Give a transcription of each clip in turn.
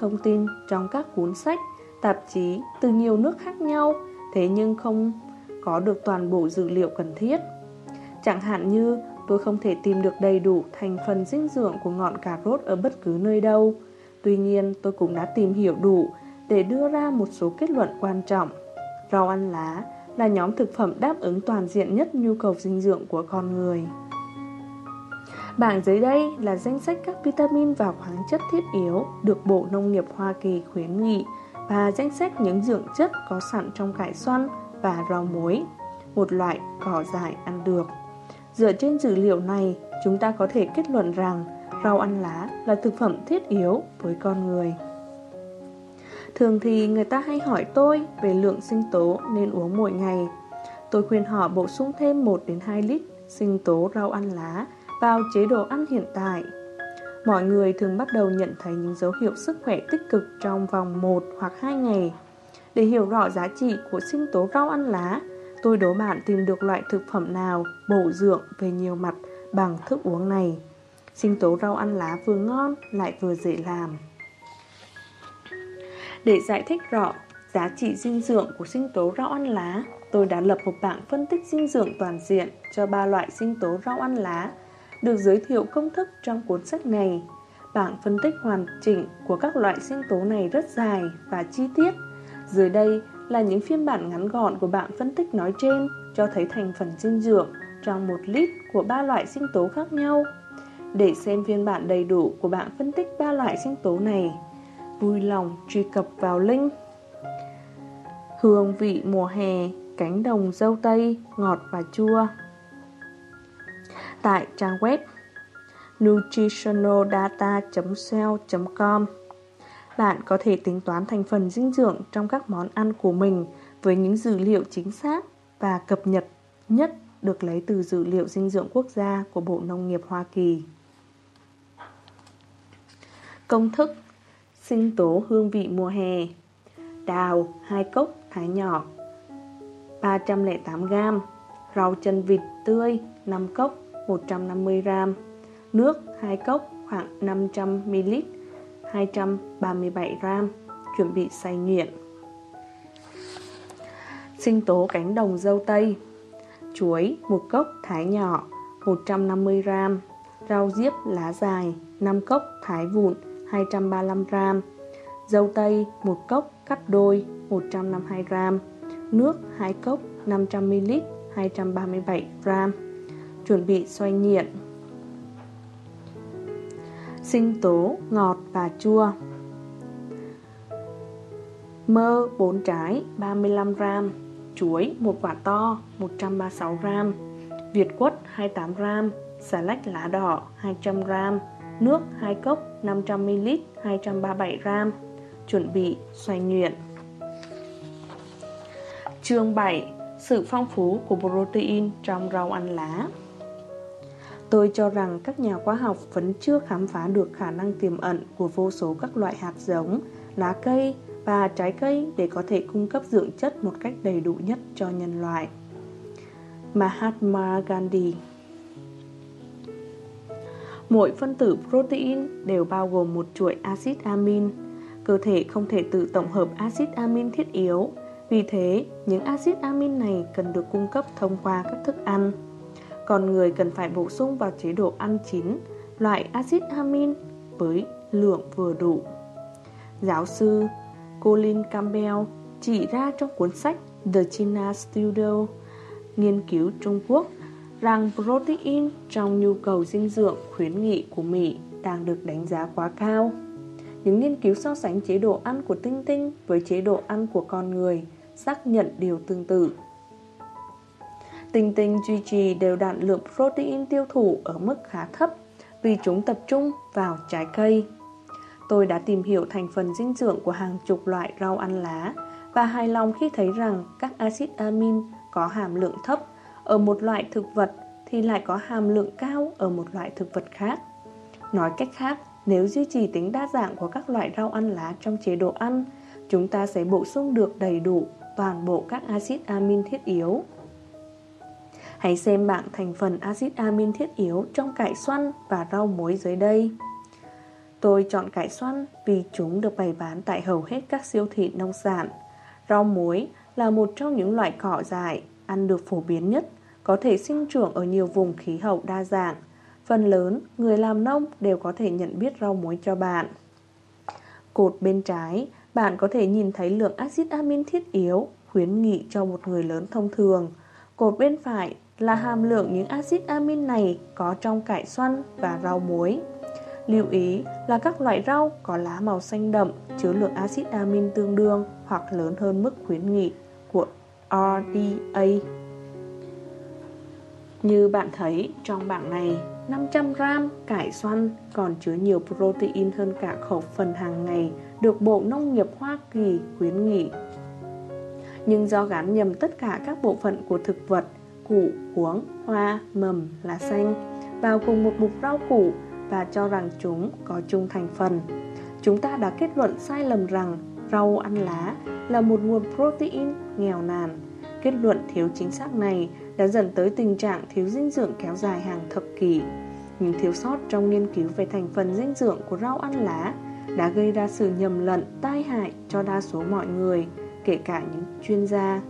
thông tin trong các cuốn sách, tạp chí từ nhiều nước khác nhau, thế nhưng không có được toàn bộ dữ liệu cần thiết. Chẳng hạn như tôi không thể tìm được đầy đủ thành phần dinh dưỡng của ngọn cà rốt ở bất cứ nơi đâu. Tuy nhiên tôi cũng đã tìm hiểu đủ để đưa ra một số kết luận quan trọng. Rau ăn lá là nhóm thực phẩm đáp ứng toàn diện nhất nhu cầu dinh dưỡng của con người. Bảng dưới đây là danh sách các vitamin và khoáng chất thiết yếu được Bộ Nông nghiệp Hoa Kỳ khuyến nghị và danh sách những dưỡng chất có sẵn trong cải xoăn và rau muối, một loại cỏ dại ăn được. Dựa trên dữ liệu này, chúng ta có thể kết luận rằng rau ăn lá là thực phẩm thiết yếu với con người. Thường thì người ta hay hỏi tôi về lượng sinh tố nên uống mỗi ngày. Tôi khuyên họ bổ sung thêm 1 đến 2 lít sinh tố rau ăn lá vào chế độ ăn hiện tại. Mọi người thường bắt đầu nhận thấy những dấu hiệu sức khỏe tích cực trong vòng 1 hoặc 2 ngày. Để hiểu rõ giá trị của sinh tố rau ăn lá, tôi đố bạn tìm được loại thực phẩm nào bổ dưỡng về nhiều mặt bằng thức uống này. Sinh tố rau ăn lá vừa ngon lại vừa dễ làm. Để giải thích rõ giá trị dinh dưỡng của sinh tố rau ăn lá, tôi đã lập một bảng phân tích dinh dưỡng toàn diện cho ba loại sinh tố rau ăn lá được giới thiệu công thức trong cuốn sách này. Bảng phân tích hoàn chỉnh của các loại sinh tố này rất dài và chi tiết. Dưới đây là những phiên bản ngắn gọn của bảng phân tích nói trên cho thấy thành phần dinh dưỡng trong một lít của ba loại sinh tố khác nhau. Để xem phiên bản đầy đủ của bảng phân tích ba loại sinh tố này, vui lòng truy cập vào link Hương vị mùa hè, cánh đồng dâu tây, ngọt và chua tại trang web nutritionaldata.sell.com Bạn có thể tính toán thành phần dinh dưỡng trong các món ăn của mình với những dữ liệu chính xác và cập nhật nhất được lấy từ dữ liệu dinh dưỡng quốc gia của Bộ Nông nghiệp Hoa Kỳ. Công thức Sinh tố hương vị mùa hè. Đào 2 cốc thái nhỏ 308g Rau chân vịt tươi 5 cốc. 150g Nước 2 cốc khoảng 500ml 237g Chuẩn bị xay nhuyễn. Sinh tố cánh đồng dâu tây, Chuối 1 cốc thái nhỏ 150g Rau diếp lá dài 5 cốc thái vụn 235g Dâu tây 1 cốc cắt đôi 152g Nước 2 cốc 500ml 237g chuẩn bị xoay nghiện. Sinh tố, ngọt và chua. Mơ 4 trái 35g Chuối 1 quả to 136g Việt quất 28g Xà lách lá đỏ 200g Nước 2 cốc 500ml 237g Chuẩn bị xoay nhuyện Chương 7 Sự phong phú của protein trong rau ăn lá. Tôi cho rằng các nhà khoa học vẫn chưa khám phá được khả năng tiềm ẩn của vô số các loại hạt giống, lá cây và trái cây để có thể cung cấp dưỡng chất một cách đầy đủ nhất cho nhân loại. Mahatma Gandhi Mỗi phân tử protein đều bao gồm một chuỗi axit amin. Cơ thể không thể tự tổng hợp axit amin thiết yếu, vì thế những axit amin này cần được cung cấp thông qua các thức ăn. Con người cần phải bổ sung vào chế độ ăn chín, loại axit amin với lượng vừa đủ. Giáo sư Colin Campbell chỉ ra trong cuốn sách The China Studio, nghiên cứu Trung Quốc, rằng protein trong nhu cầu dinh dưỡng khuyến nghị của Mỹ đang được đánh giá quá cao. Những nghiên cứu so sánh chế độ ăn của tinh tinh với chế độ ăn của con người xác nhận điều tương tự. Tinh tinh duy trì đều đặn lượng protein tiêu thụ ở mức khá thấp vì chúng tập trung vào trái cây. Tôi đã tìm hiểu thành phần dinh dưỡng của hàng chục loại rau ăn lá và hài lòng khi thấy rằng các axit amin có hàm lượng thấp ở một loại thực vật thì lại có hàm lượng cao ở một loại thực vật khác. Nói cách khác, nếu duy trì tính đa dạng của các loại rau ăn lá trong chế độ ăn, chúng ta sẽ bổ sung được đầy đủ toàn bộ các axit amin thiết yếu. Hãy xem bảng thành phần axit amin thiết yếu trong cải xoăn và rau muối dưới đây. Tôi chọn cải xoăn vì chúng được bày bán tại hầu hết các siêu thị nông sản. Rau muối là một trong những loại cỏ dại ăn được phổ biến nhất, có thể sinh trưởng ở nhiều vùng khí hậu đa dạng. Phần lớn, người làm nông đều có thể nhận biết rau muối cho bạn. Cột bên trái, bạn có thể nhìn thấy lượng axit amin thiết yếu, khuyến nghị cho một người lớn thông thường. Cột bên phải là hàm lượng những axit amin này có trong cải xoăn và rau muối. Lưu ý là các loại rau có lá màu xanh đậm chứa lượng axit amin tương đương hoặc lớn hơn mức khuyến nghị của RDA. Như bạn thấy trong bảng này, 500g cải xoăn còn chứa nhiều protein hơn cả khẩu phần hàng ngày được Bộ Nông nghiệp Hoa Kỳ khuyến nghị. Nhưng do gắn nhầm tất cả các bộ phận của thực vật, củ, cuống, hoa, mầm, lá xanh vào cùng một mục rau củ và cho rằng chúng có chung thành phần. Chúng ta đã kết luận sai lầm rằng rau ăn lá là một nguồn protein nghèo nàn. Kết luận thiếu chính xác này đã dẫn tới tình trạng thiếu dinh dưỡng kéo dài hàng thập kỷ. Những thiếu sót trong nghiên cứu về thành phần dinh dưỡng của rau ăn lá đã gây ra sự nhầm lẫn tai hại cho đa số mọi người, kể cả những chuyên gia.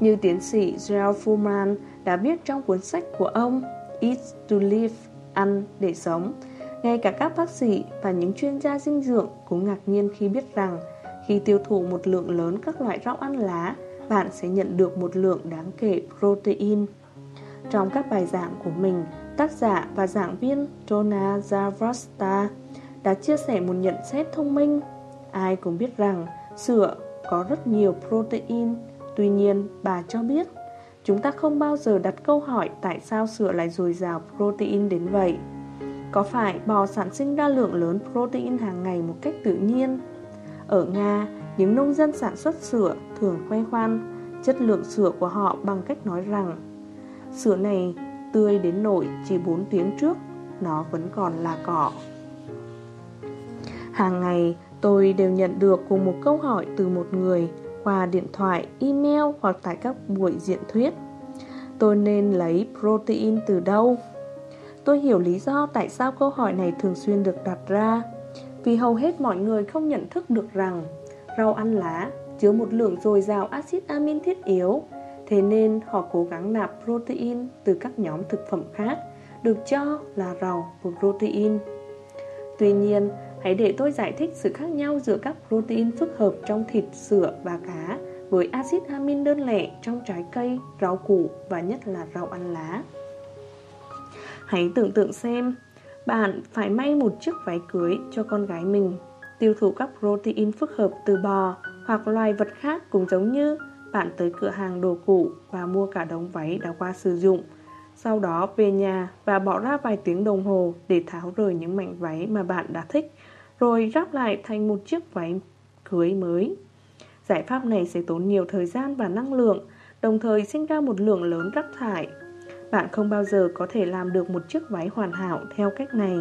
Như tiến sĩ Gerald Fuhrman đã viết trong cuốn sách của ông Eat to Live, ăn để sống, ngay cả các bác sĩ và những chuyên gia dinh dưỡng cũng ngạc nhiên khi biết rằng khi tiêu thụ một lượng lớn các loại rau ăn lá, bạn sẽ nhận được một lượng đáng kể protein. Trong các bài giảng của mình, tác giả và giảng viên Donna Zavasta đã chia sẻ một nhận xét thông minh. Ai cũng biết rằng sữa có rất nhiều protein, tuy nhiên bà cho biết chúng ta không bao giờ đặt câu hỏi tại sao sữa lại dồi dào protein đến vậy. Có phải bò sản sinh ra lượng lớn protein hàng ngày một cách tự nhiên? Ở Nga, những nông dân sản xuất sữa thường khoe khoan chất lượng sữa của họ bằng cách nói rằng sữa này tươi đến nổi chỉ 4 tiếng trước, nó vẫn còn là cỏ. Hàng ngày, tôi đều nhận được cùng một câu hỏi từ một người qua điện thoại, email hoặc tại các buổi diễn thuyết. Tôi nên lấy protein từ đâu? Tôi hiểu lý do tại sao câu hỏi này thường xuyên được đặt ra. Vì hầu hết mọi người không nhận thức được rằng rau ăn lá chứa một lượng dồi dào axit amin thiết yếu, thế nên họ cố gắng nạp protein từ các nhóm thực phẩm khác, được cho là giàu protein. Tuy nhiên, hãy để tôi giải thích sự khác nhau giữa các protein phức hợp trong thịt, sữa và cá với axit amin đơn lẻ trong trái cây, rau củ và nhất là rau ăn lá. Hãy tưởng tượng xem, bạn phải may một chiếc váy cưới cho con gái mình, tiêu thụ các protein phức hợp từ bò hoặc loài vật khác cũng giống như bạn tới cửa hàng đồ cũ và mua cả đống váy đã qua sử dụng. Sau đó về nhà và bỏ ra vài tiếng đồng hồ để tháo rời những mảnh váy mà bạn đã thích, rồi ráp lại thành một chiếc váy cưới mới. Giải pháp này sẽ tốn nhiều thời gian và năng lượng, đồng thời sinh ra một lượng lớn rác thải. Bạn không bao giờ có thể làm được một chiếc váy hoàn hảo theo cách này.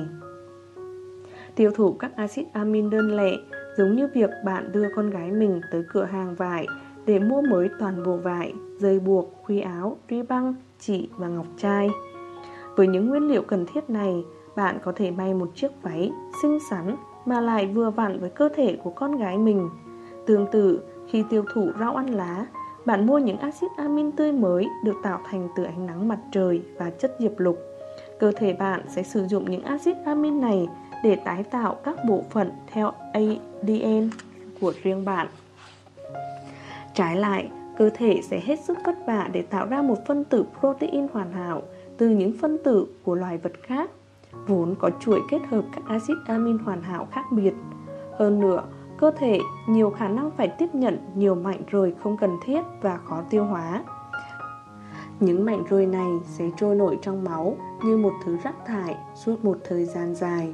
Tiêu thụ các axit amin đơn lẻ giống như việc bạn đưa con gái mình tới cửa hàng vải để mua mới toàn bộ vải, dây buộc, khuy áo, ri băng, chỉ và ngọc trai. Với những nguyên liệu cần thiết này, bạn có thể may một chiếc váy xinh xắn mà lại vừa vặn với cơ thể của con gái mình. Tương tự, khi tiêu thụ rau ăn lá, bạn mua những axit amin tươi mới được tạo thành từ ánh nắng mặt trời và chất diệp lục. Cơ thể bạn sẽ sử dụng những axit amin này để tái tạo các bộ phận theo ADN của riêng bạn. Trái lại, cơ thể sẽ hết sức vất vả để tạo ra một phân tử protein hoàn hảo từ những phân tử của loài vật khác, vốn có chuỗi kết hợp các axit amin hoàn hảo khác biệt. Hơn nữa, cơ thể nhiều khả năng phải tiếp nhận nhiều mảnh rời không cần thiết và khó tiêu hóa. Những mảnh rời này sẽ trôi nổi trong máu như một thứ rác thải suốt một thời gian dài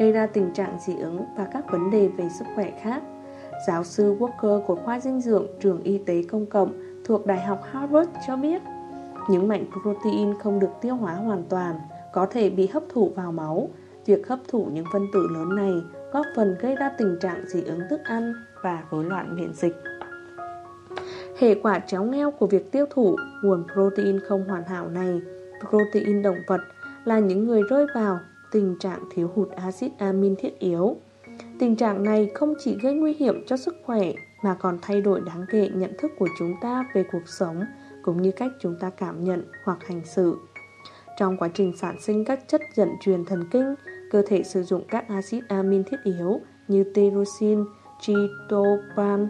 gây ra tình trạng dị ứng và các vấn đề về sức khỏe khác. Giáo sư Walker của khoa dinh dưỡng trường y tế công cộng thuộc Đại học Harvard cho biết, những mảnh protein không được tiêu hóa hoàn toàn, có thể bị hấp thụ vào máu. Việc hấp thụ những phân tử lớn này góp phần gây ra tình trạng dị ứng thức ăn và rối loạn miễn dịch. Hệ quả chéo ngheo của việc tiêu thụ nguồn protein không hoàn hảo này, protein động vật, là những người rơi vào tình trạng thiếu hụt axit amin thiết yếu. Tình trạng này không chỉ gây nguy hiểm cho sức khỏe mà còn thay đổi đáng kể nhận thức của chúng ta về cuộc sống cũng như cách chúng ta cảm nhận hoặc hành xử. Trong quá trình sản sinh các chất dẫn truyền thần kinh, cơ thể sử dụng các axit amin thiết yếu như tyrosine, tryptophan,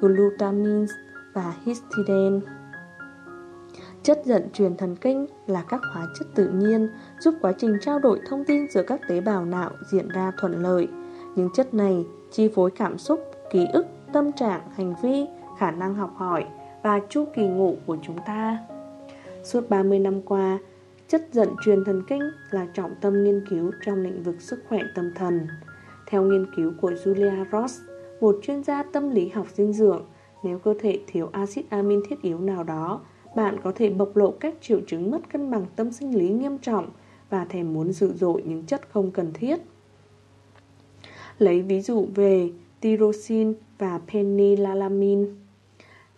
glutamine và histidine. Chất dẫn truyền thần kinh là các hóa chất tự nhiên giúp quá trình trao đổi thông tin giữa các tế bào não diễn ra thuận lợi. Những chất này chi phối cảm xúc, ký ức, tâm trạng, hành vi, khả năng học hỏi và chu kỳ ngủ của chúng ta. Suốt 30 năm qua, chất dẫn truyền thần kinh là trọng tâm nghiên cứu trong lĩnh vực sức khỏe tâm thần. Theo nghiên cứu của Julia Ross, một chuyên gia tâm lý học dinh dưỡng, nếu cơ thể thiếu axit amin thiết yếu nào đó, bạn có thể bộc lộ các triệu chứng mất cân bằng tâm sinh lý nghiêm trọng và thèm muốn dữ dội những chất không cần thiết. Lấy ví dụ về tyrosine và phenylalanine.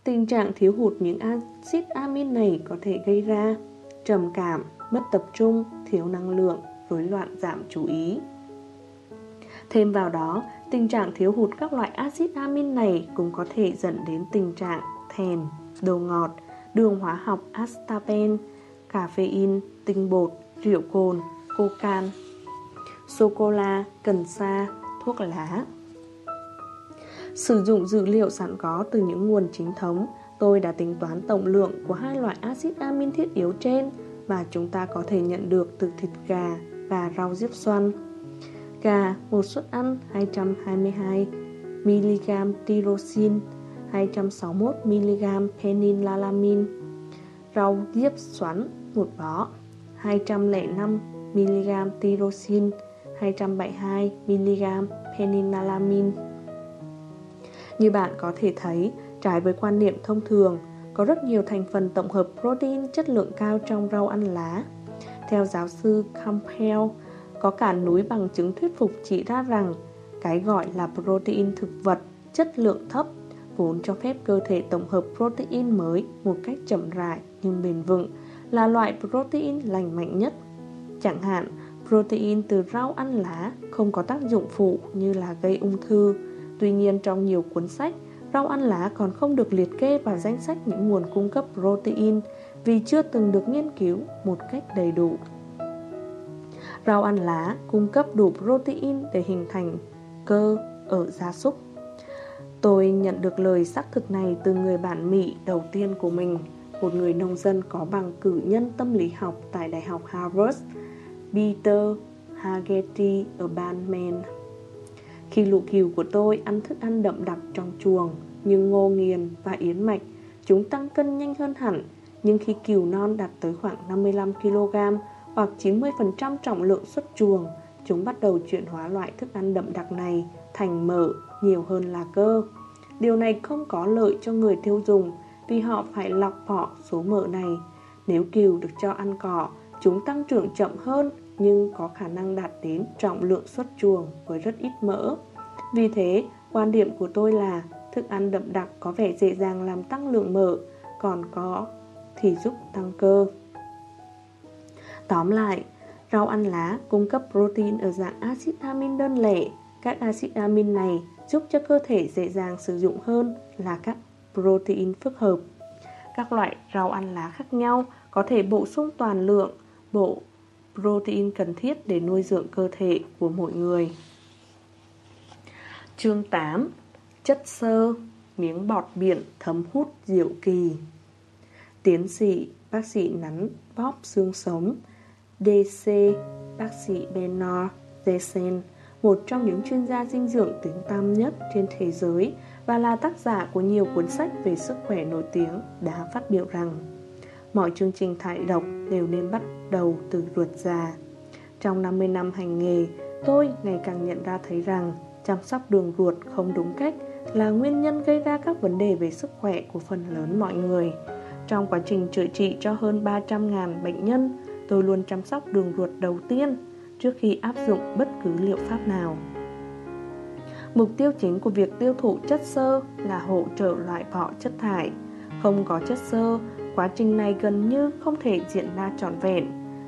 Tình trạng thiếu hụt những axit amin này có thể gây ra trầm cảm, mất tập trung, thiếu năng lượng, rối loạn giảm chú ý. Thêm vào đó, tình trạng thiếu hụt các loại axit amin này cũng có thể dẫn đến tình trạng thèm, đồ ngọt, đường hóa học aspartame, caffeine, tinh bột, rượu cồn, cocan, sô-cô-la, cần sa, thuốc lá. Sử dụng dữ liệu sẵn có từ những nguồn chính thống, tôi đã tính toán tổng lượng của hai loại axit amin thiết yếu trên và chúng ta có thể nhận được từ thịt gà và rau diếp xoăn. Gà, một suất ăn 222mg tyrosine, 261mg phenylalanine. Rau diếp xoắn, một bó, 205mg tyrosine, 272mg phenylalanine. Như bạn có thể thấy, trái với quan niệm thông thường, có rất nhiều thành phần tổng hợp protein chất lượng cao trong rau ăn lá. Theo giáo sư Campbell, có cả núi bằng chứng thuyết phục chỉ ra rằng cái gọi là protein thực vật chất lượng thấp vốn cho phép cơ thể tổng hợp protein mới một cách chậm rãi nhưng bền vững là loại protein lành mạnh nhất. Chẳng hạn, protein từ rau ăn lá không có tác dụng phụ như là gây ung thư. Tuy nhiên trong nhiều cuốn sách, rau ăn lá còn không được liệt kê vào danh sách những nguồn cung cấp protein vì chưa từng được nghiên cứu một cách đầy đủ. Rau ăn lá cung cấp đủ protein để hình thành cơ ở gia súc. Tôi nhận được lời xác thực này từ người bạn Mỹ đầu tiên của mình, một người nông dân có bằng cử nhân tâm lý học tại Đại học Harvard, Peter Hagerty ở bang Maine. Khi lũ kiều của tôi ăn thức ăn đậm đặc trong chuồng như ngô nghiền và yến mạch, chúng tăng cân nhanh hơn hẳn. Nhưng khi kiều non đạt tới khoảng 55kg hoặc 90% trọng lượng xuất chuồng, chúng bắt đầu chuyển hóa loại thức ăn đậm đặc này thành mỡ nhiều hơn là cơ. Điều này không có lợi cho người tiêu dùng vì họ phải lọc bỏ số mỡ này. Nếu kiều được cho ăn cỏ, chúng tăng trưởng chậm hơn nhưng có khả năng đạt đến trọng lượng xuất chuồng với rất ít mỡ. Vì thế, quan điểm của tôi là thức ăn đậm đặc có vẻ dễ dàng làm tăng lượng mỡ, còn có thì giúp tăng cơ. Tóm lại, rau ăn lá cung cấp protein ở dạng axit amin đơn lẻ. Các axit amin này giúp cho cơ thể dễ dàng sử dụng hơn là các protein phức hợp. Các loại rau ăn lá khác nhau có thể bổ sung toàn lượng bộ protein cần thiết để nuôi dưỡng cơ thể của mỗi người. Chương 8 Chất xơ, miếng bọt biển thấm hút diệu kỳ Tiến sĩ, bác sĩ nắn bóp xương sống DC, bác sĩ Bernard Desen, một trong những chuyên gia dinh dưỡng tiếng tăm nhất trên thế giới và là tác giả của nhiều cuốn sách về sức khỏe nổi tiếng đã phát biểu rằng mọi chương trình thải độc đều nên bắt đầu từ ruột già. Trong 50 năm hành nghề, tôi ngày càng nhận ra thấy rằng chăm sóc đường ruột không đúng cách là nguyên nhân gây ra các vấn đề về sức khỏe của phần lớn mọi người. Trong quá trình chữa trị cho hơn 300.000 bệnh nhân, tôi luôn chăm sóc đường ruột đầu tiên trước khi áp dụng bất cứ liệu pháp nào. Mục tiêu chính của việc tiêu thụ chất xơ là hỗ trợ loại bỏ chất thải. Không có chất xơ, quá trình này gần như không thể diễn ra trọn vẹn.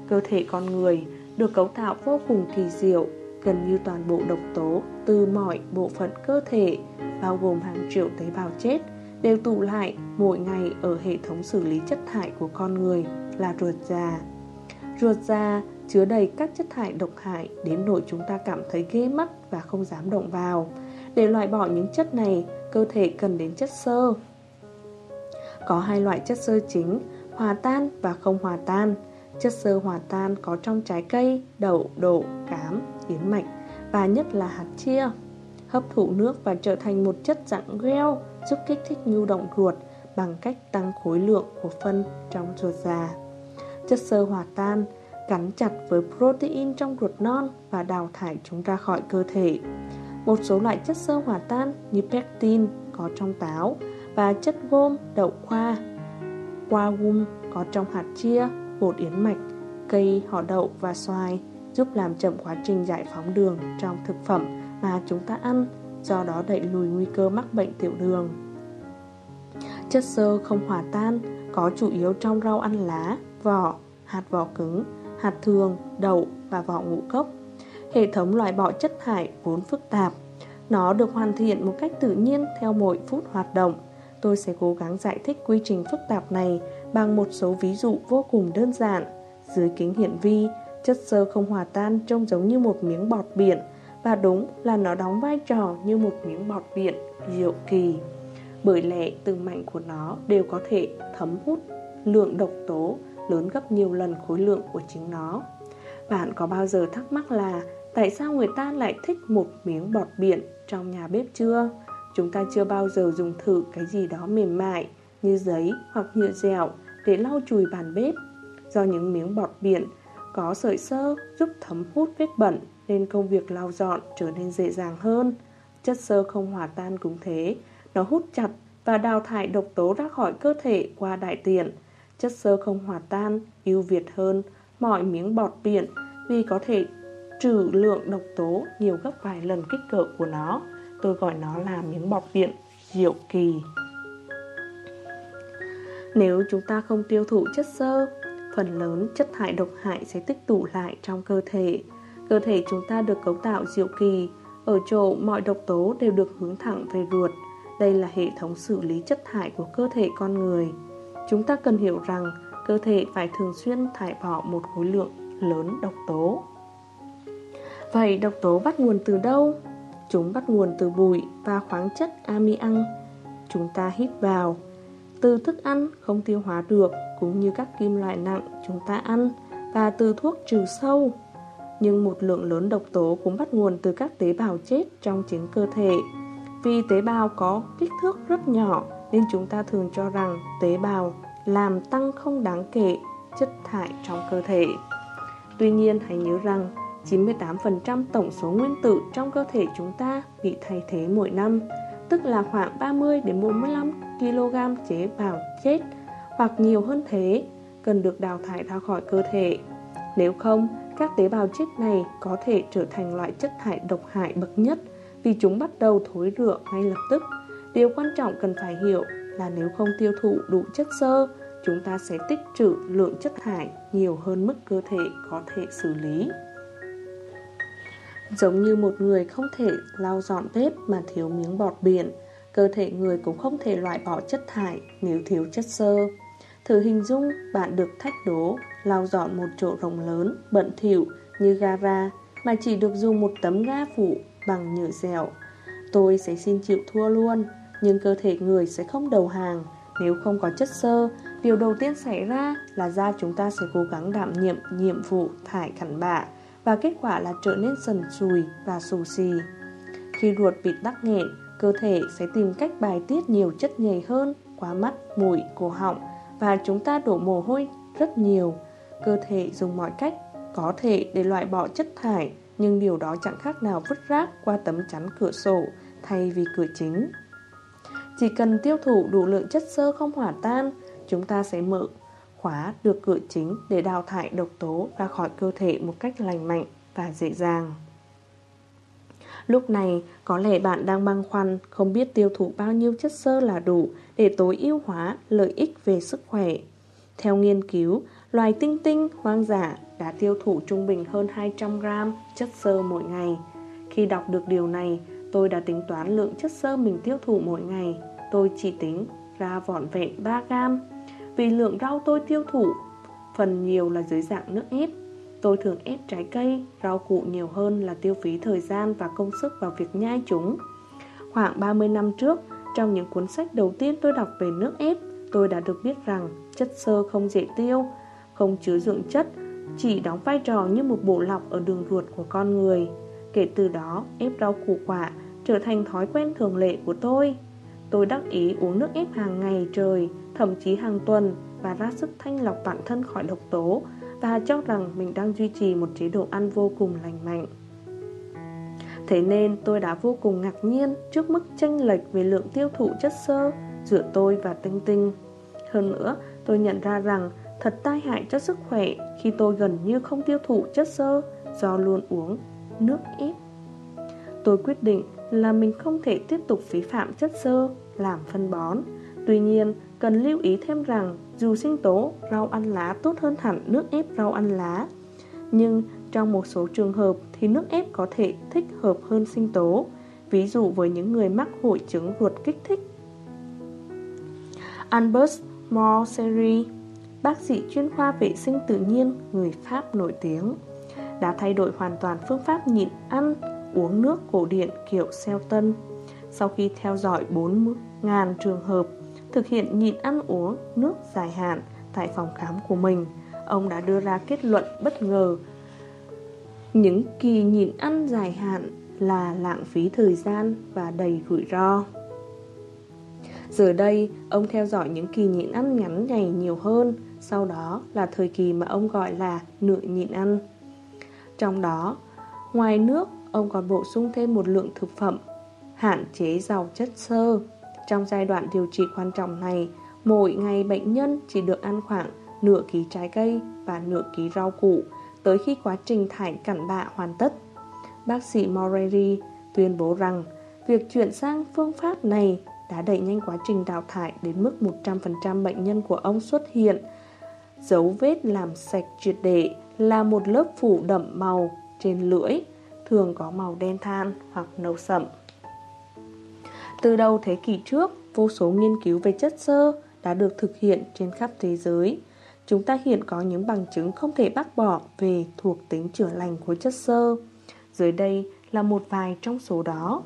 Cơ thể con người được cấu tạo vô cùng kỳ diệu, gần như toàn bộ độc tố từ mọi bộ phận cơ thể, bao gồm hàng triệu tế bào chết, đều tụ lại mỗi ngày ở hệ thống xử lý chất thải của con người là ruột già. Ruột già chứa đầy các chất thải độc hại đến nỗi chúng ta cảm thấy ghê mắt và không dám động vào. Để loại bỏ những chất này, cơ thể cần đến chất xơ. Có hai loại chất xơ chính, hòa tan và không hòa tan. Chất xơ hòa tan có trong trái cây, đậu, đổ, cám, yến mạch và nhất là hạt chia. Hấp thụ nước và trở thành một chất dạng gel giúp kích thích nhu động ruột bằng cách tăng khối lượng của phân trong ruột già. Chất xơ hòa tan gắn chặt với protein trong ruột non và đào thải chúng ra khỏi cơ thể. Một số loại chất xơ hòa tan như pectin có trong táo và chất gôm, đậu khoa, qua gum có trong hạt chia, bột yến mạch, cây họ đậu và xoài giúp làm chậm quá trình giải phóng đường trong thực phẩm mà chúng ta ăn, do đó đẩy lùi nguy cơ mắc bệnh tiểu đường. Chất xơ không hòa tan có chủ yếu trong rau ăn lá, vỏ, hạt vỏ cứng, hạt thường, đậu và vỏ ngũ cốc. Hệ thống loại bỏ chất thải vốn phức tạp. Nó được hoàn thiện một cách tự nhiên theo mỗi phút hoạt động. Tôi sẽ cố gắng giải thích quy trình phức tạp này bằng một số ví dụ vô cùng đơn giản. Dưới kính hiển vi, chất xơ không hòa tan trông giống như một miếng bọt biển và đúng là nó đóng vai trò như một miếng bọt biển diệu kỳ. Bởi lẽ từng mảnh của nó đều có thể thấm hút lượng độc tố lớn gấp nhiều lần khối lượng của chính nó. Bạn có bao giờ thắc mắc là tại sao người ta lại thích một miếng bọt biển trong nhà bếp chưa? Chúng ta chưa bao giờ dùng thử cái gì đó mềm mại như giấy hoặc nhựa dẻo để lau chùi bàn bếp. Do những miếng bọt biển có sợi sơ giúp thấm hút vết bẩn nên công việc lau dọn trở nên dễ dàng hơn. Chất sơ không hòa tan cũng thế, nó hút chặt và đào thải độc tố ra khỏi cơ thể qua đại tiện. Chất sơ không hòa tan ưu việt hơn mọi miếng bọt biển vì có thể trừ lượng độc tố nhiều gấp vài lần kích cỡ của nó. Tôi gọi nó là miếng bọc biển diệu kỳ. Nếu chúng ta không tiêu thụ chất xơ, phần lớn chất thải độc hại sẽ tích tụ lại trong cơ thể. Cơ thể chúng ta được cấu tạo diệu kỳ, ở chỗ mọi độc tố đều được hướng thẳng về ruột. Đây là hệ thống xử lý chất thải của cơ thể con người. Chúng ta cần hiểu rằng cơ thể phải thường xuyên thải bỏ một khối lượng lớn độc tố. Vậy độc tố bắt nguồn từ đâu? Chúng bắt nguồn từ bụi và khoáng chất amiang. Chúng ta hít vào từ thức ăn không tiêu hóa được, cũng như các kim loại nặng chúng ta ăn, và từ thuốc trừ sâu. Nhưng một lượng lớn độc tố cũng bắt nguồn từ các tế bào chết trong chính cơ thể. Vì tế bào có kích thước rất nhỏ, nên chúng ta thường cho rằng tế bào làm tăng không đáng kể chất thải trong cơ thể. Tuy nhiên, hãy nhớ rằng 98% tổng số nguyên tử trong cơ thể chúng ta bị thay thế mỗi năm, tức là khoảng 30 đến 45 kg chế bào chết hoặc nhiều hơn thế, cần được đào thải ra khỏi cơ thể. Nếu không, các tế bào chết này có thể trở thành loại chất thải độc hại bậc nhất vì chúng bắt đầu thối rữa ngay lập tức. Điều quan trọng cần phải hiểu là nếu không tiêu thụ đủ chất xơ, chúng ta sẽ tích trữ lượng chất thải nhiều hơn mức cơ thể có thể xử lý. Giống như một người không thể lau dọn bếp mà thiếu miếng bọt biển, cơ thể người cũng không thể loại bỏ chất thải nếu thiếu chất xơ. Thử hình dung bạn được thách đố lau dọn một chỗ rộng lớn, bận thỉu như gara mà chỉ được dùng một tấm ga phủ bằng nhựa dẻo. Tôi sẽ xin chịu thua luôn, nhưng cơ thể người sẽ không đầu hàng. Nếu không có chất xơ, điều đầu tiên xảy ra là da chúng ta sẽ cố gắng đảm nhiệm nhiệm vụ thải cặn bạ và kết quả là trở nên sần sùi và xù xì. Khi ruột bị tắc nghẽn, cơ thể sẽ tìm cách bài tiết nhiều chất nhầy hơn qua mắt, mũi, cổ họng và chúng ta đổ mồ hôi rất nhiều. Cơ thể dùng mọi cách có thể để loại bỏ chất thải nhưng điều đó chẳng khác nào vứt rác qua tấm chắn cửa sổ thay vì cửa chính. Chỉ cần tiêu thụ đủ lượng chất xơ không hỏa tan, chúng ta sẽ mở khóa được cửa chính để đào thải độc tố ra khỏi cơ thể một cách lành mạnh và dễ dàng. Lúc này, có lẽ bạn đang băn khoăn không biết tiêu thụ bao nhiêu chất xơ là đủ để tối ưu hóa lợi ích về sức khỏe. Theo nghiên cứu, loài tinh tinh hoang dã đã tiêu thụ trung bình hơn 200 gram chất xơ mỗi ngày. Khi đọc được điều này, tôi đã tính toán lượng chất xơ mình tiêu thụ mỗi ngày. Tôi chỉ tính ra vỏn vẹn 3 gram. Vì lượng rau tôi tiêu thụ phần nhiều là dưới dạng nước ép. Tôi thường ép trái cây, rau củ nhiều hơn là tiêu phí thời gian và công sức vào việc nhai chúng. Khoảng 30 năm trước, trong những cuốn sách đầu tiên tôi đọc về nước ép, tôi đã được biết rằng chất xơ không dễ tiêu, không chứa dưỡng chất, chỉ đóng vai trò như một bộ lọc ở đường ruột của con người. Kể từ đó, ép rau củ quả trở thành thói quen thường lệ của tôi. Tôi đắc ý uống nước ép hàng ngày trời, thậm chí hàng tuần và ra sức thanh lọc bản thân khỏi độc tố và cho rằng mình đang duy trì một chế độ ăn vô cùng lành mạnh. Thế nên tôi đã vô cùng ngạc nhiên trước mức chênh lệch về lượng tiêu thụ chất xơ giữa tôi và Tinh Tinh. Hơn nữa, tôi nhận ra rằng thật tai hại cho sức khỏe khi tôi gần như không tiêu thụ chất xơ do luôn uống nước ít. Tôi quyết định là mình không thể tiếp tục phí phạm chất xơ làm phân bón. Tuy nhiên, cần lưu ý thêm rằng dù sinh tố rau ăn lá tốt hơn hẳn nước ép rau ăn lá, nhưng trong một số trường hợp thì nước ép có thể thích hợp hơn sinh tố, ví dụ với những người mắc hội chứng ruột kích thích. Albert Morseri, bác sĩ chuyên khoa vệ sinh tự nhiên người Pháp nổi tiếng, đã thay đổi hoàn toàn phương pháp nhịn ăn, uống nước cổ điển kiểu Selton. Sau khi theo dõi 4.000 trường hợp thực hiện nhịn ăn uống nước dài hạn tại phòng khám của mình, ông đã đưa ra kết luận bất ngờ những kỳ nhịn ăn dài hạn là lãng phí thời gian và đầy rủi ro. Giờ đây, ông theo dõi những kỳ nhịn ăn ngắn ngày nhiều hơn, sau đó là thời kỳ mà ông gọi là nửa nhịn ăn. Trong đó, ngoài nước, ông còn bổ sung thêm một lượng thực phẩm, hạn chế giàu chất xơ. Trong giai đoạn điều trị quan trọng này, mỗi ngày bệnh nhân chỉ được ăn khoảng nửa ký trái cây và nửa ký rau củ tới khi quá trình thải cặn bạ hoàn tất. Bác sĩ Moreri tuyên bố rằng việc chuyển sang phương pháp này đã đẩy nhanh quá trình đào thải đến mức 100% bệnh nhân của ông xuất hiện. Dấu vết làm sạch triệt để là một lớp phủ đậm màu trên lưỡi, thường có màu đen than hoặc nâu sậm. Từ đầu thế kỷ trước, vô số nghiên cứu về chất xơ đã được thực hiện trên khắp thế giới. Chúng ta hiện có những bằng chứng không thể bác bỏ về thuộc tính chữa lành của chất xơ. Dưới đây là một vài trong số đó.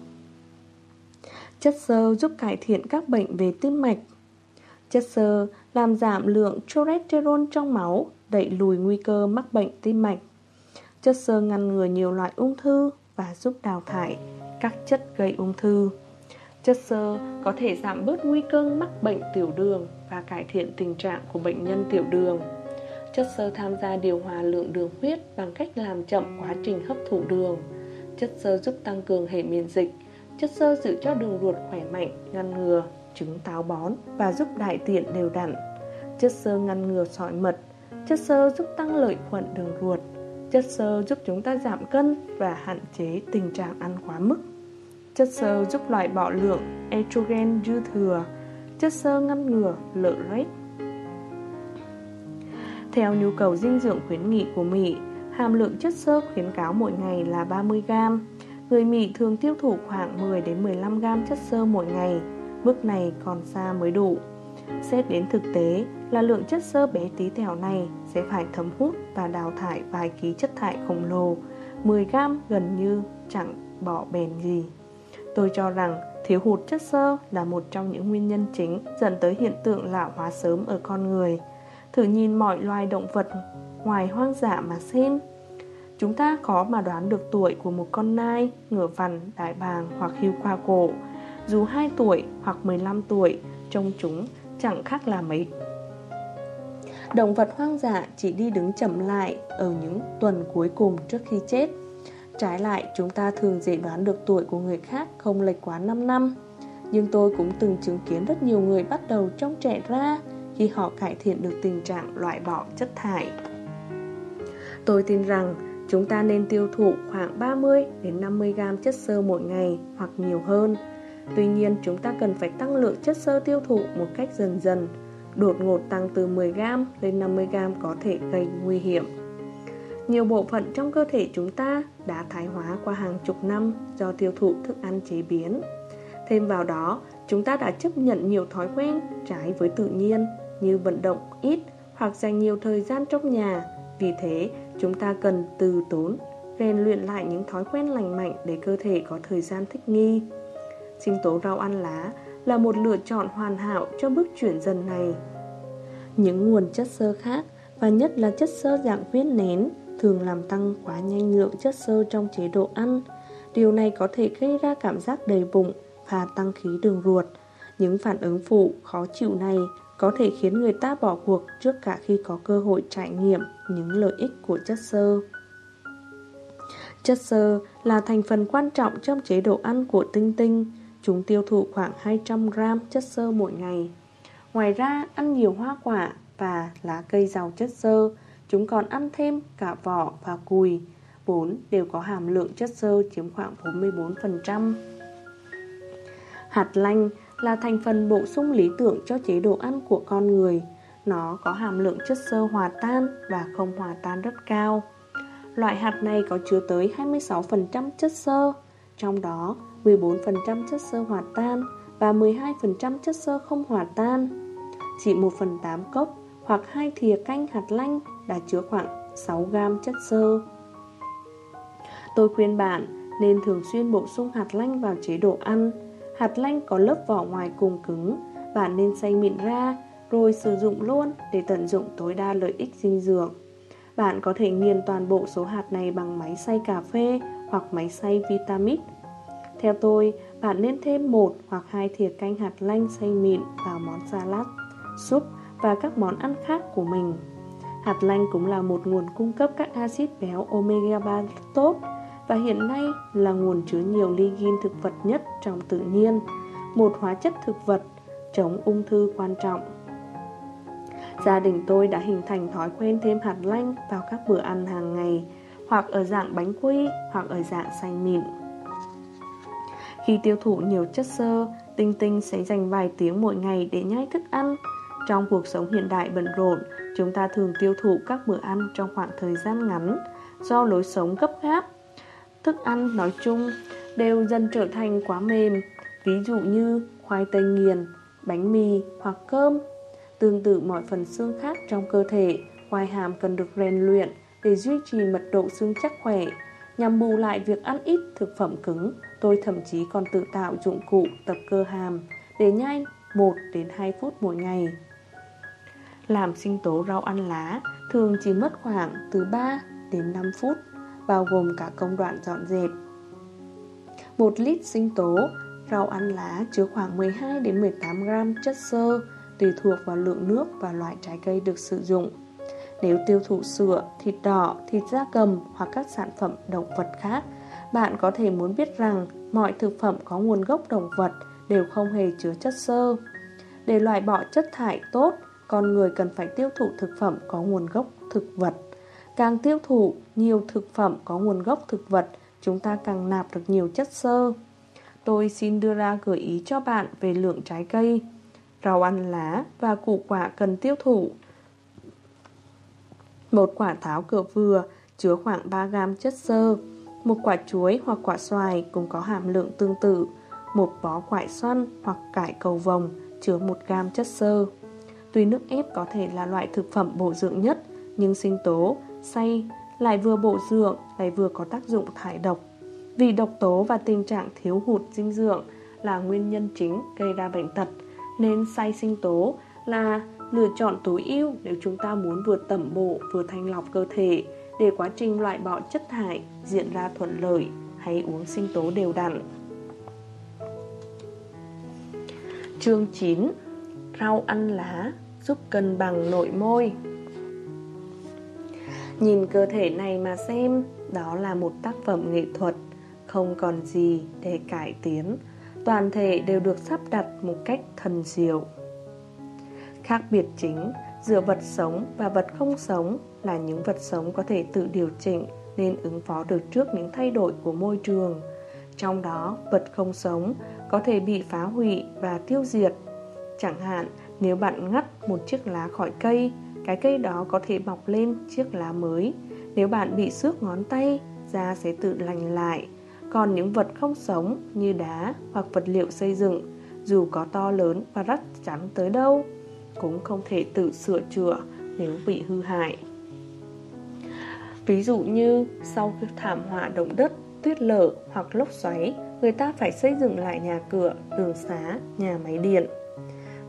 Chất xơ giúp cải thiện các bệnh về tim mạch. Chất xơ làm giảm lượng cholesterol trong máu, đẩy lùi nguy cơ mắc bệnh tim mạch. Chất xơ ngăn ngừa nhiều loại ung thư và giúp đào thải các chất gây ung thư. Chất xơ có thể giảm bớt nguy cơ mắc bệnh tiểu đường và cải thiện tình trạng của bệnh nhân tiểu đường. Chất xơ tham gia điều hòa lượng đường huyết bằng cách làm chậm quá trình hấp thụ đường. Chất xơ giúp tăng cường hệ miễn dịch. Chất xơ giữ cho đường ruột khỏe mạnh, ngăn ngừa chứng táo bón và giúp đại tiện đều đặn. Chất xơ ngăn ngừa sỏi mật. Chất xơ giúp tăng lợi khuẩn đường ruột. Chất xơ giúp chúng ta giảm cân và hạn chế tình trạng ăn quá mức. Chất xơ giúp loại bỏ lượng estrogen dư thừa. Chất xơ ngăn ngừa lợ rết. Theo nhu cầu dinh dưỡng khuyến nghị của Mỹ, hàm lượng chất xơ khuyến cáo mỗi ngày là 30g. Người Mỹ thường tiêu thụ khoảng 10 đến 15g chất xơ mỗi ngày. Mức này còn xa mới đủ. Xét đến thực tế là lượng chất xơ bé tí tẹo này sẽ phải thấm hút và đào thải vài ký chất thải khổng lồ. 10g gần như chẳng bỏ bền gì. Tôi cho rằng thiếu hụt chất xơ là một trong những nguyên nhân chính dẫn tới hiện tượng lão hóa sớm ở con người. Thử nhìn mọi loài động vật ngoài hoang dã mà xem. Chúng ta khó mà đoán được tuổi của một con nai, ngựa vằn, đại bàng hoặc hươu qua cổ. Dù 2 tuổi hoặc 15 tuổi, trông chúng chẳng khác là mấy. Động vật hoang dã chỉ đi đứng chậm lại ở những tuần cuối cùng trước khi chết. Trái lại, chúng ta thường dễ đoán được tuổi của người khác không lệch quá 5 năm. Nhưng tôi cũng từng chứng kiến rất nhiều người bắt đầu trong trẻ ra khi họ cải thiện được tình trạng loại bỏ chất thải. Tôi tin rằng chúng ta nên tiêu thụ khoảng 30 đến 50 gram chất xơ mỗi ngày hoặc nhiều hơn. Tuy nhiên, chúng ta cần phải tăng lượng chất xơ tiêu thụ một cách dần dần. đột ngột tăng từ 10 gram lên 50 gram có thể gây nguy hiểm. Nhiều bộ phận trong cơ thể chúng ta đã thái hóa qua hàng chục năm do tiêu thụ thức ăn chế biến. Thêm vào đó, chúng ta đã chấp nhận nhiều thói quen trái với tự nhiên như vận động ít hoặc dành nhiều thời gian trong nhà. Vì thế, chúng ta cần từ tốn, rèn luyện lại những thói quen lành mạnh để cơ thể có thời gian thích nghi. Sinh tố rau ăn lá là một lựa chọn hoàn hảo cho bước chuyển dần này. Những nguồn chất xơ khác và nhất là chất xơ dạng viên nén thường làm tăng quá nhanh lượng chất xơ trong chế độ ăn. Điều này có thể gây ra cảm giác đầy bụng và tăng khí đường ruột. Những phản ứng phụ khó chịu này có thể khiến người ta bỏ cuộc trước cả khi có cơ hội trải nghiệm những lợi ích của chất xơ. Chất xơ là thành phần quan trọng trong chế độ ăn của tinh tinh. Chúng tiêu thụ khoảng 200g chất xơ mỗi ngày. Ngoài ra, ăn nhiều hoa quả và lá cây giàu chất xơ, chúng còn ăn thêm cả vỏ và cùi. Bốn đều có hàm lượng chất xơ chiếm khoảng 44%. Hạt lanh là thành phần bổ sung lý tưởng cho chế độ ăn của con người. Nó có hàm lượng chất xơ hòa tan và không hòa tan rất cao. Loại hạt này có chứa tới 26% chất xơ, trong đó 14% chất xơ hòa tan và 12% chất xơ không hòa tan. Chỉ 1 phần 8 cốc hoặc 2 thìa canh hạt lanh đã chứa khoảng 6 gram chất xơ. Tôi khuyên bạn nên thường xuyên bổ sung hạt lanh vào chế độ ăn. Hạt lanh có lớp vỏ ngoài cùng cứng, bạn nên xay mịn ra rồi sử dụng luôn để tận dụng tối đa lợi ích dinh dưỡng. Bạn có thể nghiền toàn bộ số hạt này bằng máy xay cà phê hoặc máy xay Vitamix. Theo tôi, bạn nên thêm một hoặc hai thìa canh hạt lanh xay mịn vào món salad, súp và các món ăn khác của mình. Hạt lanh cũng là một nguồn cung cấp các axit béo omega 3 tốt và hiện nay là nguồn chứa nhiều ligin thực vật nhất trong tự nhiên, một hóa chất thực vật chống ung thư quan trọng. Gia đình tôi đã hình thành thói quen thêm hạt lanh vào các bữa ăn hàng ngày, hoặc ở dạng bánh quy, hoặc ở dạng xanh mịn. Khi tiêu thụ nhiều chất xơ, Tinh Tinh sẽ dành vài tiếng mỗi ngày để nhai thức ăn. Trong cuộc sống hiện đại bận rộn, chúng ta thường tiêu thụ các bữa ăn trong khoảng thời gian ngắn do lối sống gấp gáp. Thức ăn nói chung đều dần trở thành quá mềm, ví dụ như khoai tây nghiền, bánh mì hoặc cơm Tương tự mọi phần xương khác trong cơ thể, quai hàm cần được rèn luyện để duy trì mật độ xương chắc khỏe. Nhằm bù lại việc ăn ít thực phẩm cứng, tôi thậm chí còn tự tạo dụng cụ tập cơ hàm để nhai 1 đến 2 phút mỗi ngày. Làm sinh tố rau ăn lá thường chỉ mất khoảng từ 3 đến 5 phút, bao gồm cả công đoạn dọn dẹp. 1 lít sinh tố rau ăn lá chứa khoảng 12 đến 18 gram chất xơ, tùy thuộc vào lượng nước và loại trái cây được sử dụng. Nếu tiêu thụ sữa, thịt đỏ, thịt da cầm hoặc các sản phẩm động vật khác, bạn có thể muốn biết rằng mọi thực phẩm có nguồn gốc động vật đều không hề chứa chất xơ. Để loại bỏ chất thải tốt, con người cần phải tiêu thụ thực phẩm có nguồn gốc thực vật. Càng tiêu thụ nhiều thực phẩm có nguồn gốc thực vật, chúng ta càng nạp được nhiều chất xơ. Tôi xin đưa ra gợi ý cho bạn về lượng trái cây rau ăn lá và củ quả cần tiêu thụ. Một quả táo cửa vừa chứa khoảng 3 gram chất xơ, một quả chuối hoặc quả xoài cũng có hàm lượng tương tự, một bó quải xoăn hoặc cải cầu vồng chứa 1 gram chất xơ. Tuy nước ép có thể là loại thực phẩm bổ dưỡng nhất, nhưng sinh tố, xay lại vừa bổ dưỡng lại vừa có tác dụng thải độc. Vì độc tố và tình trạng thiếu hụt dinh dưỡng là nguyên nhân chính gây ra bệnh tật, nên xay sinh tố là lựa chọn tối ưu nếu chúng ta muốn vừa tẩm bổ vừa thanh lọc cơ thể để quá trình loại bỏ chất thải diễn ra thuận lợi hay uống sinh tố đều đặn. Chương 9 Rau ăn lá giúp cân bằng nội môi Nhìn cơ thể này mà xem, đó là một tác phẩm nghệ thuật, không còn gì để cải tiến toàn thể đều được sắp đặt một cách thần diệu. Khác biệt chính giữa vật sống và vật không sống là những vật sống có thể tự điều chỉnh nên ứng phó được trước những thay đổi của môi trường. Trong đó, vật không sống có thể bị phá hủy và tiêu diệt. Chẳng hạn, nếu bạn ngắt một chiếc lá khỏi cây, cái cây đó có thể mọc lên chiếc lá mới. Nếu bạn bị xước ngón tay, da sẽ tự lành lại. Còn những vật không sống như đá hoặc vật liệu xây dựng, dù có to lớn và rắc chắn tới đâu, cũng không thể tự sửa chữa nếu bị hư hại. Ví dụ như sau thảm họa động đất, tuyết lở hoặc lốc xoáy, người ta phải xây dựng lại nhà cửa, đường xá, nhà máy điện.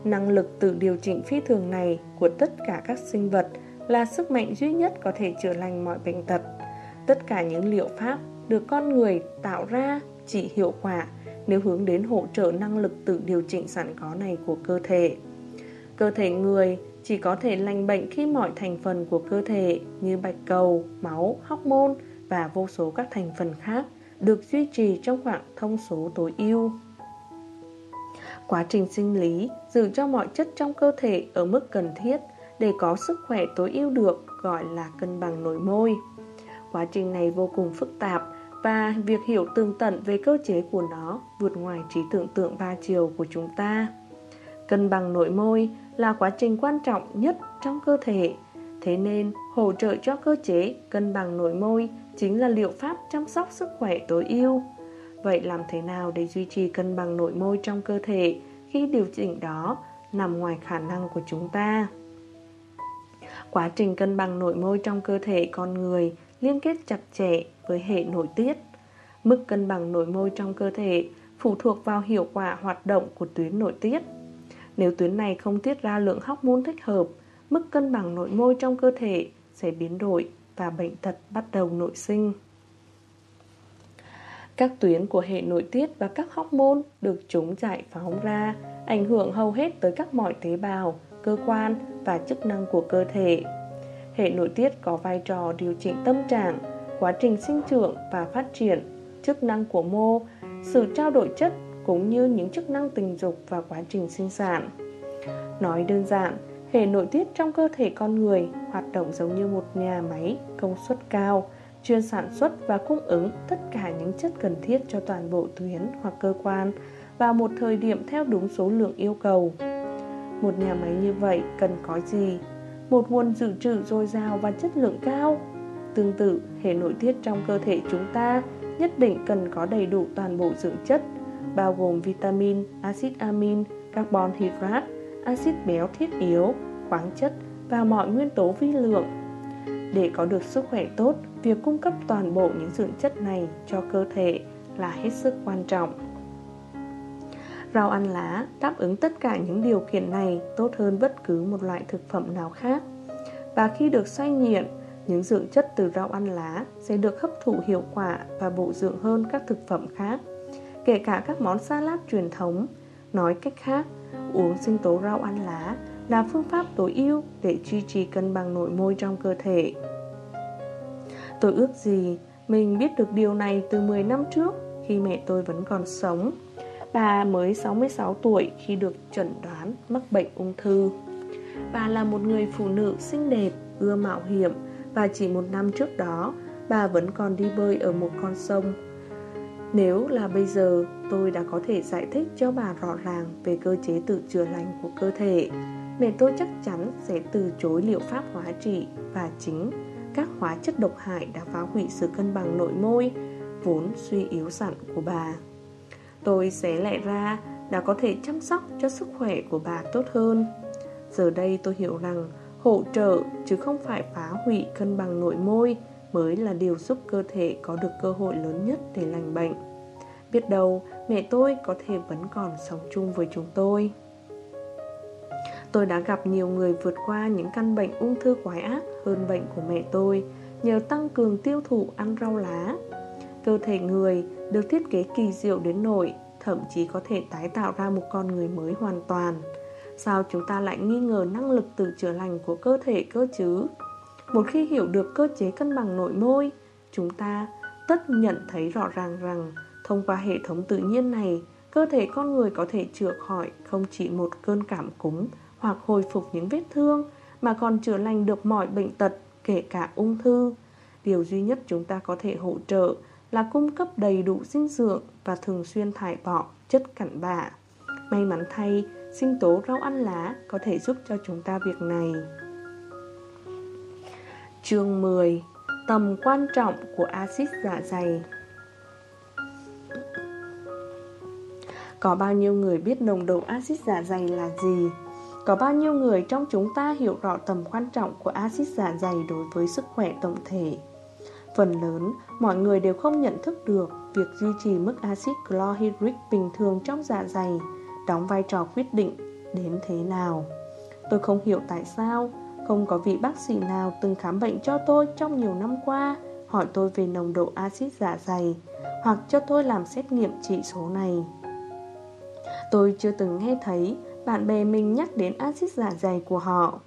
Năng lực tự điều chỉnh phi thường này của tất cả các sinh vật là sức mạnh duy nhất có thể chữa lành mọi bệnh tật. Tất cả những liệu pháp được con người tạo ra chỉ hiệu quả nếu hướng đến hỗ trợ năng lực tự điều chỉnh sẵn có này của cơ thể. Cơ thể người chỉ có thể lành bệnh khi mọi thành phần của cơ thể như bạch cầu, máu, hóc môn và vô số các thành phần khác được duy trì trong khoảng thông số tối ưu. Quá trình sinh lý giữ cho mọi chất trong cơ thể ở mức cần thiết để có sức khỏe tối ưu được gọi là cân bằng nội môi. Quá trình này vô cùng phức tạp và việc hiểu tường tận về cơ chế của nó vượt ngoài trí tưởng tượng ba chiều của chúng ta. Cân bằng nội môi là quá trình quan trọng nhất trong cơ thể, thế nên hỗ trợ cho cơ chế cân bằng nội môi chính là liệu pháp chăm sóc sức khỏe tối ưu. Vậy làm thế nào để duy trì cân bằng nội môi trong cơ thể khi điều chỉnh đó nằm ngoài khả năng của chúng ta? Quá trình cân bằng nội môi trong cơ thể con người liên kết chặt chẽ với hệ nội tiết. Mức cân bằng nội môi trong cơ thể phụ thuộc vào hiệu quả hoạt động của tuyến nội tiết. Nếu tuyến này không tiết ra lượng hormone thích hợp, mức cân bằng nội môi trong cơ thể sẽ biến đổi và bệnh tật bắt đầu nội sinh. Các tuyến của hệ nội tiết và các hormone được chúng giải phóng ra, ảnh hưởng hầu hết tới các mọi tế bào, cơ quan và chức năng của cơ thể. Hệ nội tiết có vai trò điều chỉnh tâm trạng, quá trình sinh trưởng và phát triển, chức năng của mô, sự trao đổi chất cũng như những chức năng tình dục và quá trình sinh sản. Nói đơn giản, hệ nội tiết trong cơ thể con người hoạt động giống như một nhà máy công suất cao, chuyên sản xuất và cung ứng tất cả những chất cần thiết cho toàn bộ tuyến hoặc cơ quan vào một thời điểm theo đúng số lượng yêu cầu. Một nhà máy như vậy cần có gì? Một nguồn dự trữ dồi dào và chất lượng cao. Tương tự, hệ nội tiết trong cơ thể chúng ta nhất định cần có đầy đủ toàn bộ dưỡng chất, bao gồm vitamin, axit amin, carbon hydrate, axit béo thiết yếu, khoáng chất và mọi nguyên tố vi lượng. Để có được sức khỏe tốt, việc cung cấp toàn bộ những dưỡng chất này cho cơ thể là hết sức quan trọng. Rau ăn lá đáp ứng tất cả những điều kiện này tốt hơn bất cứ một loại thực phẩm nào khác. Và khi được xoay nghiện, những dưỡng chất từ rau ăn lá sẽ được hấp thụ hiệu quả và bổ dưỡng hơn các thực phẩm khác, kể cả các món salad truyền thống. Nói cách khác, uống sinh tố rau ăn lá là phương pháp tối ưu để duy trì cân bằng nội môi trong cơ thể. Tôi ước gì mình biết được điều này từ 10 năm trước khi mẹ tôi vẫn còn sống. Bà mới 66 tuổi khi được chẩn đoán mắc bệnh ung thư. Bà là một người phụ nữ xinh đẹp, ưa mạo hiểm và chỉ một năm trước đó bà vẫn còn đi bơi ở một con sông. Nếu là bây giờ, tôi đã có thể giải thích cho bà rõ ràng về cơ chế tự chữa lành của cơ thể. Mẹ tôi chắc chắn sẽ từ chối liệu pháp hóa trị và chính các hóa chất độc hại đã phá hủy sự cân bằng nội môi, vốn suy yếu sẵn của bà. Tôi sẽ lẽ ra đã có thể chăm sóc cho sức khỏe của bà tốt hơn. Giờ đây tôi hiểu rằng hỗ trợ chứ không phải phá hủy cân bằng nội môi mới là điều giúp cơ thể có được cơ hội lớn nhất để lành bệnh. Biết đâu mẹ tôi có thể vẫn còn sống chung với chúng tôi. Tôi đã gặp nhiều người vượt qua những căn bệnh ung thư quái ác hơn bệnh của mẹ tôi nhờ tăng cường tiêu thụ ăn rau lá. Cơ thể người được thiết kế kỳ diệu đến nỗi thậm chí có thể tái tạo ra một con người mới hoàn toàn. Sao chúng ta lại nghi ngờ năng lực tự chữa lành của cơ thể cơ chứ? Một khi hiểu được cơ chế cân bằng nội môi, chúng ta tất nhận thấy rõ ràng rằng thông qua hệ thống tự nhiên này, cơ thể con người có thể chữa khỏi không chỉ một cơn cảm cúm hoặc hồi phục những vết thương mà còn chữa lành được mọi bệnh tật, kể cả ung thư. Điều duy nhất chúng ta có thể hỗ trợ là cung cấp đầy đủ dinh dưỡng và thường xuyên thải bỏ chất cặn bã. May mắn thay, sinh tố rau ăn lá có thể giúp cho chúng ta việc này. Chương 10 Tầm quan trọng của axit dạ dày Có bao nhiêu người biết nồng độ axit dạ dày là gì? Có bao nhiêu người trong chúng ta hiểu rõ tầm quan trọng của axit dạ dày đối với sức khỏe tổng thể? Phần lớn, mọi người đều không nhận thức được việc duy trì mức axit chlorhydric bình thường trong dạ dày đóng vai trò quyết định đến thế nào. Tôi không hiểu tại sao không có vị bác sĩ nào từng khám bệnh cho tôi trong nhiều năm qua hỏi tôi về nồng độ axit dạ dày hoặc cho tôi làm xét nghiệm chỉ số này. Tôi chưa từng nghe thấy bạn bè mình nhắc đến axit dạ dày của họ.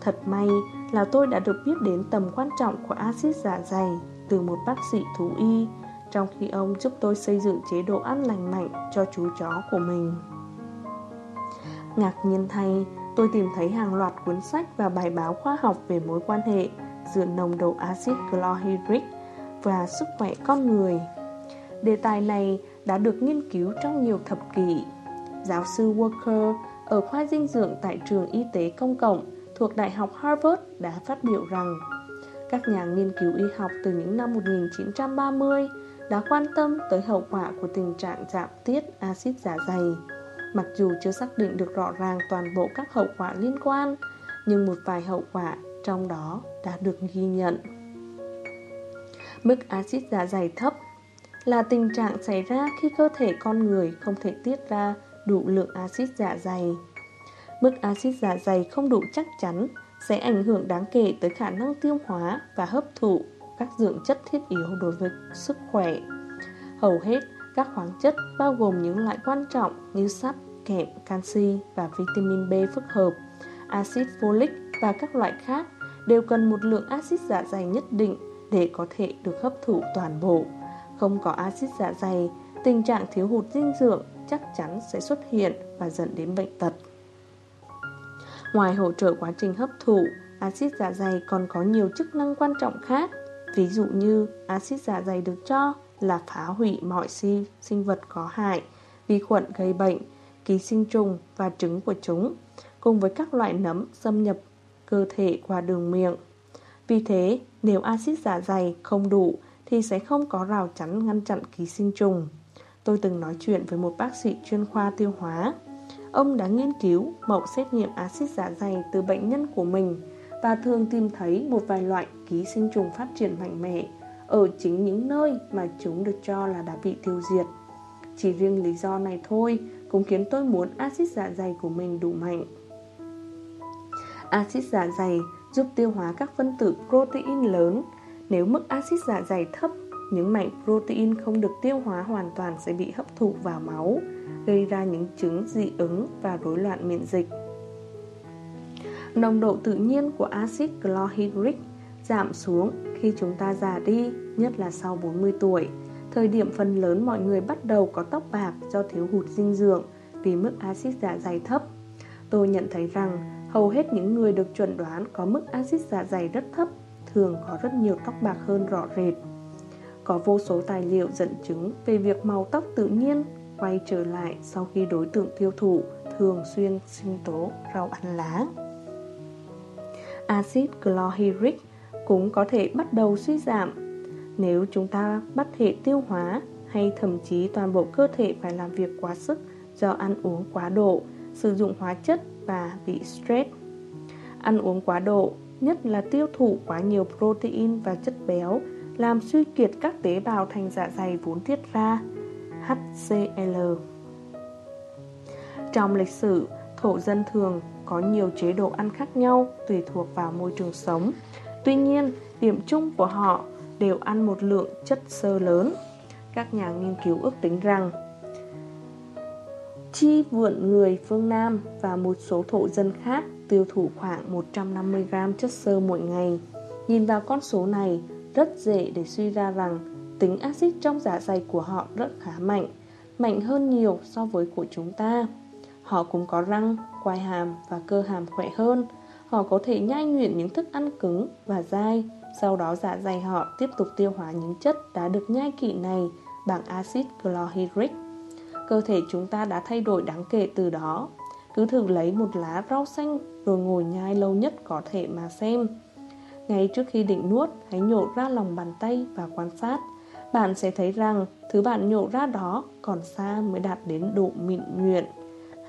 Thật may là tôi đã được biết đến tầm quan trọng của axit dạ dày từ một bác sĩ thú y trong khi ông giúp tôi xây dựng chế độ ăn lành mạnh cho chú chó của mình. Ngạc nhiên thay, tôi tìm thấy hàng loạt cuốn sách và bài báo khoa học về mối quan hệ giữa nồng độ axit chlorhydric và sức khỏe con người. Đề tài này đã được nghiên cứu trong nhiều thập kỷ. Giáo sư Walker ở khoa dinh dưỡng tại trường y tế công cộng thuộc Đại học Harvard đã phát biểu rằng các nhà nghiên cứu y học từ những năm 1930 đã quan tâm tới hậu quả của tình trạng giảm tiết axit dạ dày. Mặc dù chưa xác định được rõ ràng toàn bộ các hậu quả liên quan, nhưng một vài hậu quả trong đó đã được ghi nhận. Mức axit dạ dày thấp là tình trạng xảy ra khi cơ thể con người không thể tiết ra đủ lượng axit dạ dày. Mức axit dạ dày không đủ chắc chắn sẽ ảnh hưởng đáng kể tới khả năng tiêu hóa và hấp thụ các dưỡng chất thiết yếu đối với sức khỏe. Hầu hết các khoáng chất bao gồm những loại quan trọng như sắt, kẽm, canxi và vitamin B phức hợp, axit folic và các loại khác đều cần một lượng axit dạ dày nhất định để có thể được hấp thụ toàn bộ. Không có axit dạ dày, tình trạng thiếu hụt dinh dưỡng chắc chắn sẽ xuất hiện và dẫn đến bệnh tật. Ngoài hỗ trợ quá trình hấp thụ, axit dạ dày còn có nhiều chức năng quan trọng khác. Ví dụ như axit dạ dày được cho là phá hủy mọi si, sinh vật có hại, vi khuẩn gây bệnh, ký sinh trùng và trứng của chúng, cùng với các loại nấm xâm nhập cơ thể qua đường miệng. Vì thế, nếu axit dạ dày không đủ thì sẽ không có rào chắn ngăn chặn ký sinh trùng. Tôi từng nói chuyện với một bác sĩ chuyên khoa tiêu hóa. Ông đã nghiên cứu mẫu xét nghiệm axit dạ dày từ bệnh nhân của mình và thường tìm thấy một vài loại ký sinh trùng phát triển mạnh mẽ ở chính những nơi mà chúng được cho là đã bị tiêu diệt. Chỉ riêng lý do này thôi cũng khiến tôi muốn axit dạ dày của mình đủ mạnh. Axit dạ dày giúp tiêu hóa các phân tử protein lớn. Nếu mức axit dạ dày thấp, những mảnh protein không được tiêu hóa hoàn toàn sẽ bị hấp thụ vào máu, gây ra những chứng dị ứng và rối loạn miễn dịch. Nồng độ tự nhiên của axit chlorhydric giảm xuống khi chúng ta già đi, nhất là sau 40 tuổi. Thời điểm phần lớn mọi người bắt đầu có tóc bạc do thiếu hụt dinh dưỡng vì mức axit dạ dày thấp. Tôi nhận thấy rằng hầu hết những người được chuẩn đoán có mức axit dạ dày rất thấp thường có rất nhiều tóc bạc hơn rõ rệt. Có vô số tài liệu dẫn chứng về việc màu tóc tự nhiên quay trở lại sau khi đối tượng tiêu thụ thường xuyên sinh tố rau ăn lá. Axit chlorhydric cũng có thể bắt đầu suy giảm nếu chúng ta bắt hệ tiêu hóa hay thậm chí toàn bộ cơ thể phải làm việc quá sức do ăn uống quá độ, sử dụng hóa chất và bị stress. Ăn uống quá độ, nhất là tiêu thụ quá nhiều protein và chất béo, làm suy kiệt các tế bào thành dạ dày vốn tiết ra, HCl. Trong lịch sử, thổ dân thường có nhiều chế độ ăn khác nhau tùy thuộc vào môi trường sống. Tuy nhiên, điểm chung của họ đều ăn một lượng chất xơ lớn. Các nhà nghiên cứu ước tính rằng Chi vượn người phương Nam và một số thổ dân khác tiêu thụ khoảng 150g chất xơ mỗi ngày. Nhìn vào con số này, rất dễ để suy ra rằng tính axit trong dạ dày của họ rất khá mạnh, mạnh hơn nhiều so với của chúng ta. Họ cũng có răng, quai hàm và cơ hàm khỏe hơn. Họ có thể nhai nhuyễn những thức ăn cứng và dai, sau đó dạ dày họ tiếp tục tiêu hóa những chất đã được nhai kỹ này bằng axit chlorhydric. cơ thể chúng ta đã thay đổi đáng kể từ đó. Cứ thử lấy một lá rau xanh rồi ngồi nhai lâu nhất có thể mà xem. Ngay trước khi định nuốt, hãy nhổ ra lòng bàn tay và quan sát. Bạn sẽ thấy rằng thứ bạn nhổ ra đó còn xa mới đạt đến độ mịn nhuyễn.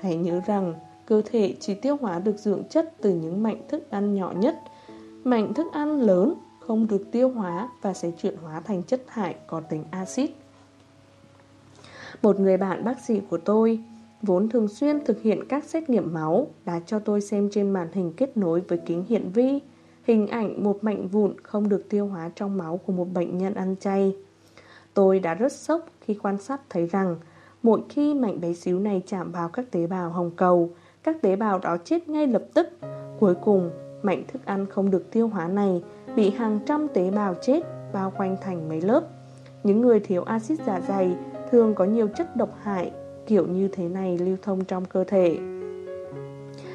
Hãy nhớ rằng cơ thể chỉ tiêu hóa được dưỡng chất từ những mảnh thức ăn nhỏ nhất. Mảnh thức ăn lớn không được tiêu hóa và sẽ chuyển hóa thành chất thải có tính axit. Một người bạn bác sĩ của tôi vốn thường xuyên thực hiện các xét nghiệm máu đã cho tôi xem trên màn hình kết nối với kính hiển vi hình ảnh một mảnh vụn không được tiêu hóa trong máu của một bệnh nhân ăn chay. Tôi đã rất sốc khi quan sát thấy rằng mỗi khi mảnh bé xíu này chạm vào các tế bào hồng cầu, các tế bào đó chết ngay lập tức. Cuối cùng, mảnh thức ăn không được tiêu hóa này bị hàng trăm tế bào chết bao quanh thành mấy lớp. Những người thiếu axit dạ dày thường có nhiều chất độc hại kiểu như thế này lưu thông trong cơ thể.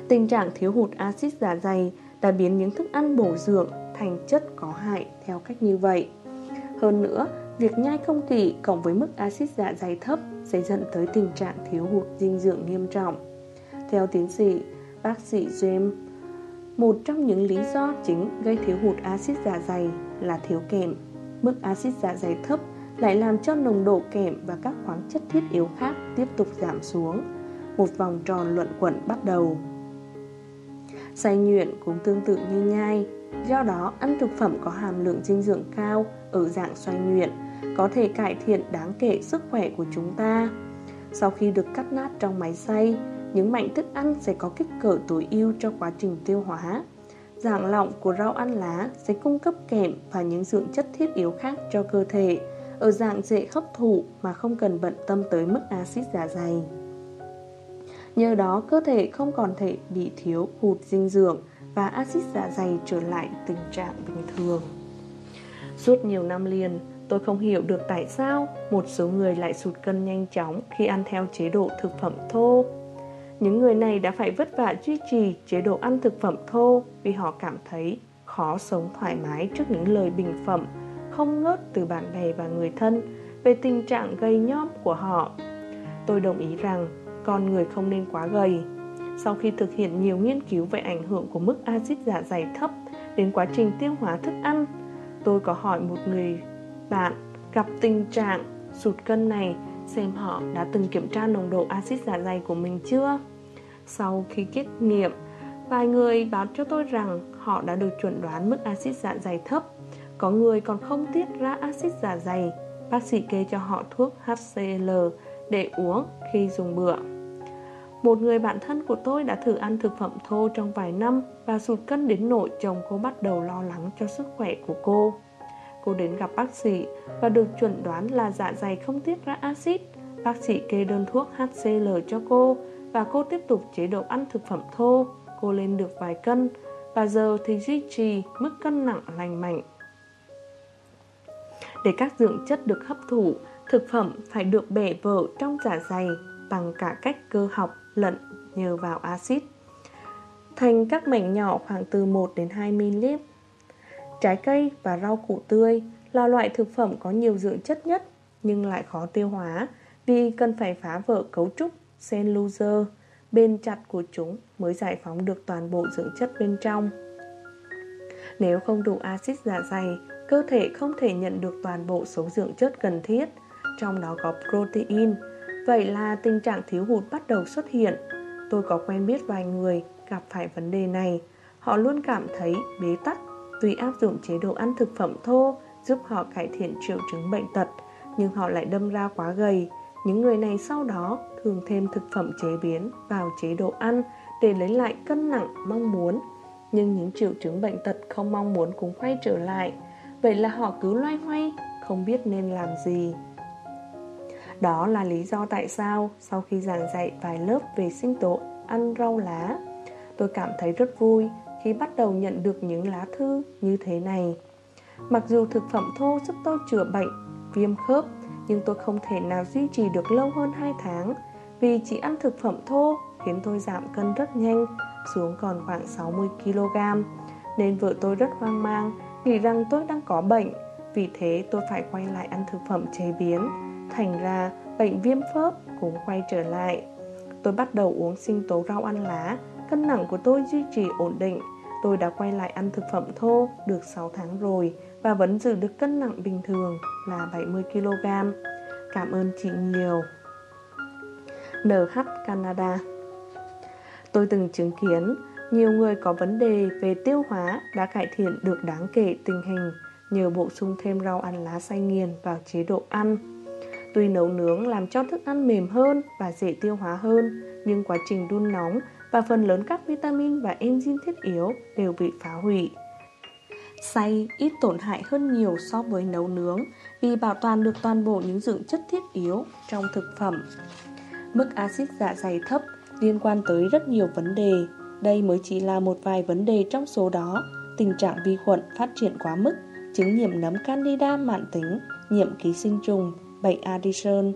Tình trạng thiếu hụt axit dạ dày đã biến những thức ăn bổ dưỡng thành chất có hại theo cách như vậy. Hơn nữa, việc nhai không kỹ cộng với mức axit dạ dày thấp sẽ dẫn tới tình trạng thiếu hụt dinh dưỡng nghiêm trọng. Theo tiến sĩ bác sĩ James, một trong những lý do chính gây thiếu hụt axit dạ dày là thiếu kẽm. Mức axit dạ dày thấp lại làm cho nồng độ kẽm và các khoáng chất thiết yếu khác tiếp tục giảm xuống. Một vòng tròn luận quẩn bắt đầu. Xay nhuyễn cũng tương tự như nhai, do đó ăn thực phẩm có hàm lượng dinh dưỡng cao ở dạng xoay nhuyễn có thể cải thiện đáng kể sức khỏe của chúng ta. Sau khi được cắt nát trong máy xay, những mảnh thức ăn sẽ có kích cỡ tối ưu cho quá trình tiêu hóa. Dạng lỏng của rau ăn lá sẽ cung cấp kẽm và những dưỡng chất thiết yếu khác cho cơ thể ở dạng dễ hấp thụ mà không cần bận tâm tới mức axit dạ dày. Nhờ đó cơ thể không còn thể bị thiếu hụt dinh dưỡng và axit dạ dày trở lại tình trạng bình thường. Suốt nhiều năm liền, tôi không hiểu được tại sao một số người lại sụt cân nhanh chóng khi ăn theo chế độ thực phẩm thô. Những người này đã phải vất vả duy trì chế độ ăn thực phẩm thô vì họ cảm thấy khó sống thoải mái trước những lời bình phẩm không ngớt từ bạn bè và người thân về tình trạng gây nhom của họ. Tôi đồng ý rằng con người không nên quá gầy. Sau khi thực hiện nhiều nghiên cứu về ảnh hưởng của mức axit dạ dày thấp đến quá trình tiêu hóa thức ăn, tôi có hỏi một người bạn gặp tình trạng sụt cân này xem họ đã từng kiểm tra nồng độ axit dạ dày của mình chưa. Sau khi kết nghiệm, vài người báo cho tôi rằng họ đã được chuẩn đoán mức axit dạ dày thấp có người còn không tiết ra axit dạ dày Bác sĩ kê cho họ thuốc HCl để uống khi dùng bữa một người bạn thân của tôi đã thử ăn thực phẩm thô trong vài năm Và sụt cân đến nỗi chồng cô bắt đầu lo lắng cho sức khỏe của cô. Cô đến gặp bác sĩ và được chuẩn đoán là dạ dày không tiết ra axit. Bác sĩ kê đơn thuốc HCl cho cô Và cô tiếp tục chế độ ăn thực phẩm thô. Cô lên được vài cân Và giờ thì duy trì mức cân nặng lành mạnh. Để các dưỡng chất được hấp thụ, thực phẩm phải được bẻ vỡ trong dạ dày bằng cả cách cơ học lận nhờ vào axit thành các mảnh nhỏ khoảng từ 1 đến 2 ml. Trái cây và rau củ tươi là loại thực phẩm có nhiều dưỡng chất nhất nhưng lại khó tiêu hóa vì cần phải phá vỡ cấu trúc cellulose bên chặt của chúng mới giải phóng được toàn bộ dưỡng chất bên trong. Nếu không đủ axit dạ dày, cơ thể không thể nhận được toàn bộ số dưỡng chất cần thiết, trong đó có protein. Vậy là tình trạng thiếu hụt bắt đầu xuất hiện. Tôi có quen biết vài người gặp phải vấn đề này. Họ luôn cảm thấy bế tắc tuy áp dụng chế độ ăn thực phẩm thô giúp họ cải thiện triệu chứng bệnh tật, nhưng họ lại đâm ra quá gầy. Những người này sau đó thường thêm thực phẩm chế biến vào chế độ ăn để lấy lại cân nặng mong muốn. Nhưng những triệu chứng bệnh tật không mong muốn cũng quay trở lại. Vậy là họ cứ loay hoay Không biết nên làm gì đó là lý do tại sao Sau khi giảng dạy vài lớp về sinh tố, ăn rau lá, Tôi cảm thấy rất vui Khi bắt đầu nhận được những lá thư như thế này. Mặc dù thực phẩm thô giúp tôi chữa bệnh, Viêm khớp, Nhưng tôi không thể nào duy trì được lâu hơn 2 tháng Vì chỉ ăn thực phẩm thô Khiến tôi giảm cân rất nhanh, Xuống còn khoảng 60kg Nên vợ tôi rất hoang mang, nghĩ rằng tôi đang có bệnh, Vì thế tôi phải quay lại ăn thực phẩm chế biến. Thành ra bệnh viêm khớp cũng quay trở lại. Tôi bắt đầu uống sinh tố rau ăn lá, cân nặng của tôi duy trì ổn định. Tôi đã quay lại ăn thực phẩm thô được 6 tháng rồi và vẫn giữ được cân nặng bình thường là 70kg. Cảm ơn chị nhiều. NH Canada Tôi từng chứng kiến nhiều người có vấn đề về tiêu hóa đã cải thiện được đáng kể tình hình nhờ bổ sung thêm rau ăn lá xay nghiền vào chế độ ăn. Tuy nấu nướng làm cho thức ăn mềm hơn và dễ tiêu hóa hơn, nhưng quá trình đun nóng và phần lớn các vitamin và enzyme thiết yếu đều bị phá hủy. Xay ít tổn hại hơn nhiều so với nấu nướng vì bảo toàn được toàn bộ những dưỡng chất thiết yếu trong thực phẩm. Mức axit dạ dày thấp liên quan tới rất nhiều vấn đề. Đây mới chỉ là một vài vấn đề trong số đó. Tình trạng vi khuẩn phát triển quá mức, chứng nhiễm nấm candida mạn tính, nhiễm ký sinh trùng, bệnh Addison,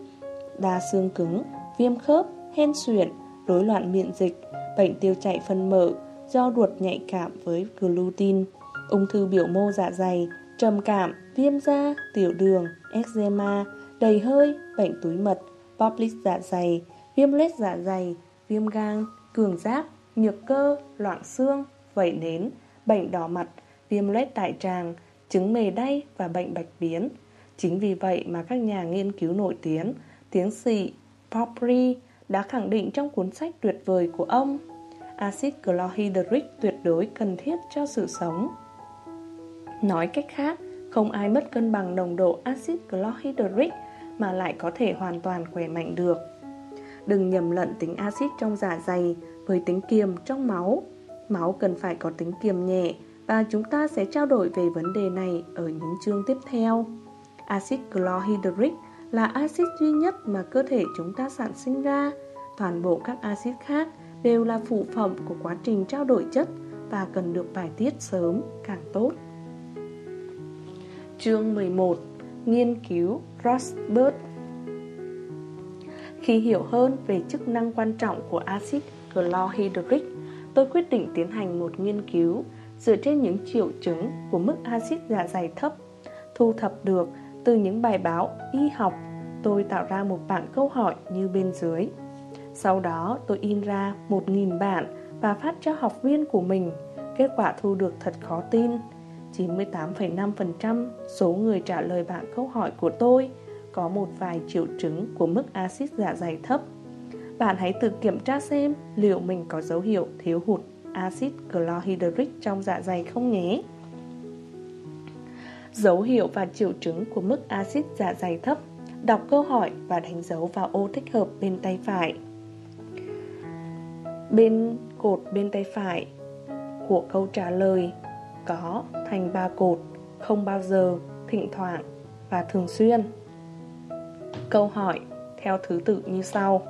đa xương cứng, viêm khớp, hen suyễn, rối loạn miễn dịch, bệnh tiêu chảy phân mỡ do ruột nhạy cảm với gluten, ung thư biểu mô dạ dày, trầm cảm, viêm da, tiểu đường, eczema, đầy hơi, bệnh túi mật, polyp dạ dày, viêm lết dạ dày, viêm gan, cường giáp, nhược cơ, loạn xương, vẩy nến, bệnh đỏ mặt, viêm lết đại tràng, chứng mề đay và bệnh bạch biến. Chính vì vậy mà các nhà nghiên cứu nổi tiếng, tiến sĩ Popri đã khẳng định trong cuốn sách tuyệt vời của ông axit chlorhydric tuyệt đối cần thiết cho sự sống. Nói cách khác, không ai mất cân bằng nồng độ axit chlorhydric mà lại có thể hoàn toàn khỏe mạnh được. Đừng nhầm lẫn tính axit trong dạ dày với tính kiềm trong máu. Máu cần phải có tính kiềm nhẹ và chúng ta sẽ trao đổi về vấn đề này ở những chương tiếp theo. Axit chlorhydric là axit duy nhất mà cơ thể chúng ta sản sinh ra. Toàn bộ các axit khác đều là phụ phẩm của quá trình trao đổi chất và cần được bài tiết sớm càng tốt. Chương 11 Nghiên cứu Rosberg Khi hiểu hơn về chức năng quan trọng của axit chlorhydric, tôi quyết định tiến hành một nghiên cứu dựa trên những triệu chứng của mức axit dạ dày thấp thu thập được từ những bài báo y học. Tôi tạo ra một bảng câu hỏi như bên dưới. Sau đó tôi in ra 1.000 bản và phát cho học viên của mình. Kết quả thu được thật khó tin. 98,5% số người trả lời bảng câu hỏi của tôi có một vài triệu chứng của mức axit dạ dày thấp. Bạn hãy tự kiểm tra xem liệu mình có dấu hiệu thiếu hụt axit chlorhydric trong dạ dày không nhé. Dấu hiệu và triệu chứng của mức axit dạ dày thấp Đọc câu hỏi và đánh dấu vào ô thích hợp bên tay phải Bên cột bên tay phải của câu trả lời có thành ba cột không bao giờ, thỉnh thoảng và thường xuyên. Câu hỏi theo thứ tự như sau.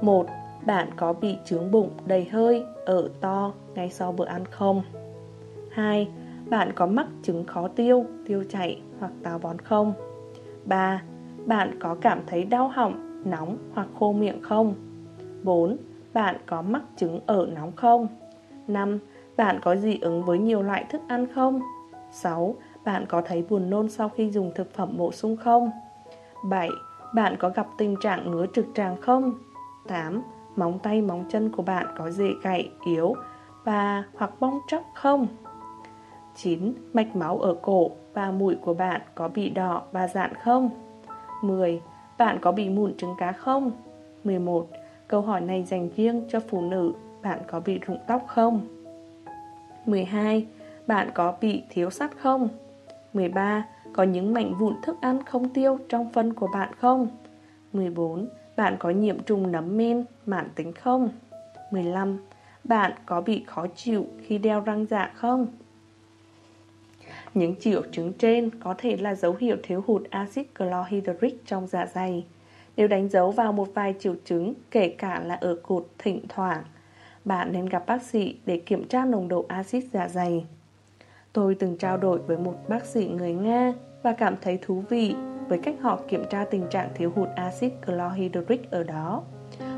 1. Bạn có bị trướng bụng đầy hơi, ở to ngay sau bữa ăn không? 2. Bạn có mắc chứng khó tiêu, tiêu chảy hoặc táo bón không? 3. Bạn có cảm thấy đau họng, nóng hoặc khô miệng không? 4. Bạn có mắc chứng ở nóng không? 5. Bạn có dị ứng với nhiều loại thức ăn không? 6. Bạn có thấy buồn nôn sau khi dùng thực phẩm bổ sung không? 7. Bạn có gặp tình trạng ngứa trực tràng không? 8. Móng tay móng chân của bạn có dễ gãy, yếu và hoặc bong tróc không? 9. Mạch máu ở cổ và mũi của bạn có bị đỏ và dạn không? 10. Bạn có bị mụn trứng cá không? 11. Câu hỏi này dành riêng cho phụ nữ Bạn có bị rụng tóc không? 12. Bạn có bị thiếu sắt không? 13. Có những mảnh vụn thức ăn không tiêu trong phân của bạn không? 14. Bạn có nhiễm trùng nấm men, mãn tính không? 15. Bạn có bị khó chịu khi đeo răng dạ không? Những triệu chứng trên có thể là dấu hiệu thiếu hụt axit chlorhydric trong dạ dày. Nếu đánh dấu vào một vài triệu chứng, kể cả là ở cột thỉnh thoảng, bạn nên gặp bác sĩ để kiểm tra nồng độ axit dạ dày. Tôi từng trao đổi với một bác sĩ người Nga và cảm thấy thú vị với cách họ kiểm tra tình trạng thiếu hụt axit chlorhydric ở đó.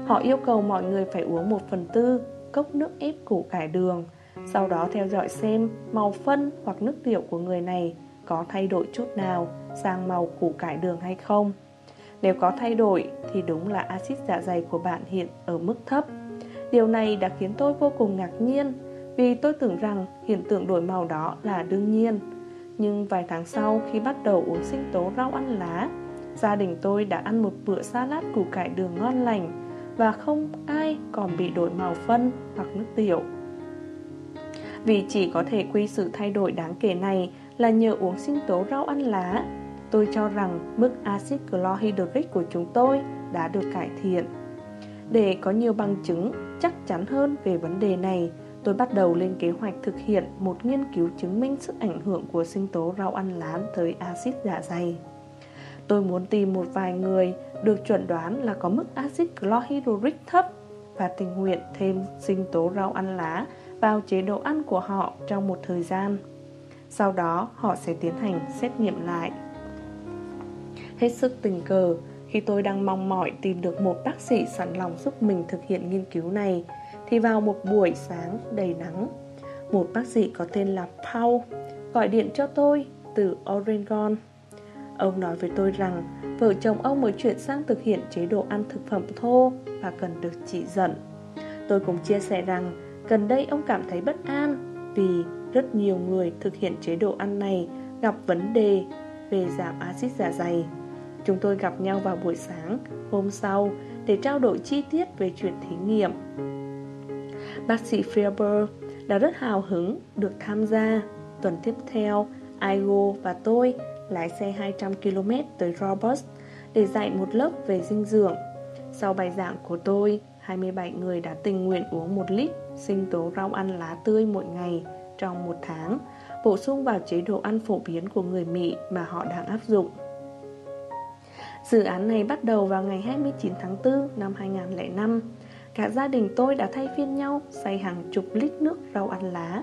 Họ yêu cầu mọi người phải uống 1 phần tư cốc nước ép củ cải đường, sau đó theo dõi xem màu phân hoặc nước tiểu của người này có thay đổi chút nào sang màu củ cải đường hay không. Nếu có thay đổi thì đúng là axit dạ dày của bạn hiện ở mức thấp. Điều này đã khiến tôi vô cùng ngạc nhiên vì tôi tưởng rằng hiện tượng đổi màu đó là đương nhiên. Nhưng vài tháng sau khi bắt đầu uống sinh tố rau ăn lá, gia đình tôi đã ăn một bữa salad củ cải đường ngon lành và không ai còn bị đổi màu phân hoặc nước tiểu. Vì chỉ có thể quy sự thay đổi đáng kể này là nhờ uống sinh tố rau ăn lá, tôi cho rằng mức axit chlorhydric của chúng tôi đã được cải thiện. Để có nhiều bằng chứng chắc chắn hơn về vấn đề này, tôi bắt đầu lên kế hoạch thực hiện một nghiên cứu chứng minh sức ảnh hưởng của sinh tố rau ăn lá tới axit dạ dày. Tôi muốn tìm một vài người được chuẩn đoán là có mức axit chlorhydric thấp và tình nguyện thêm sinh tố rau ăn lá vào chế độ ăn của họ trong một thời gian. Sau đó họ sẽ tiến hành xét nghiệm lại. Hết sức tình cờ, khi tôi đang mong mỏi tìm được một bác sĩ sẵn lòng giúp mình thực hiện nghiên cứu này, thì vào một buổi sáng đầy nắng, một bác sĩ có tên là Paul gọi điện cho tôi từ Oregon. Ông nói với tôi rằng vợ chồng ông mới chuyển sang thực hiện chế độ ăn thực phẩm thô và cần được chỉ dẫn. Tôi cũng chia sẻ rằng gần đây ông cảm thấy bất an vì rất nhiều người thực hiện chế độ ăn này gặp vấn đề về giảm axit dạ dày. Chúng tôi gặp nhau vào buổi sáng hôm sau để trao đổi chi tiết về chuyện thí nghiệm. Bác sĩ Faber đã rất hào hứng được tham gia. Tuần tiếp theo, Aigo và tôi lái xe 200 km tới Robust để dạy một lớp về dinh dưỡng. Sau bài giảng của tôi, 27 người đã tình nguyện uống 1 lít sinh tố rau ăn lá tươi mỗi ngày trong một tháng, bổ sung vào chế độ ăn phổ biến của người Mỹ mà họ đang áp dụng. Dự án này bắt đầu vào ngày 29 tháng 4 năm 2005. Cả gia đình tôi đã thay phiên nhau xay hàng chục lít nước rau ăn lá.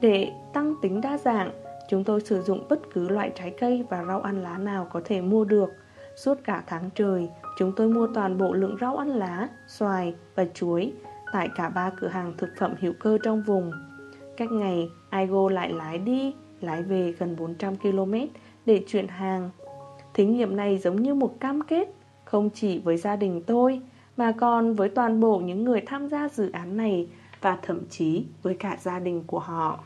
Để tăng tính đa dạng, chúng tôi sử dụng bất cứ loại trái cây và rau ăn lá nào có thể mua được. Suốt cả tháng trời, chúng tôi mua toàn bộ lượng rau ăn lá, xoài và chuối tại cả ba cửa hàng thực phẩm hữu cơ trong vùng. Cách ngày, Aigo lại lái đi, lái về gần 400 km để chuyển hàng. Thí nghiệm này giống như một cam kết, không chỉ với gia đình tôi, mà còn với toàn bộ những người tham gia dự án này và thậm chí với cả gia đình của họ.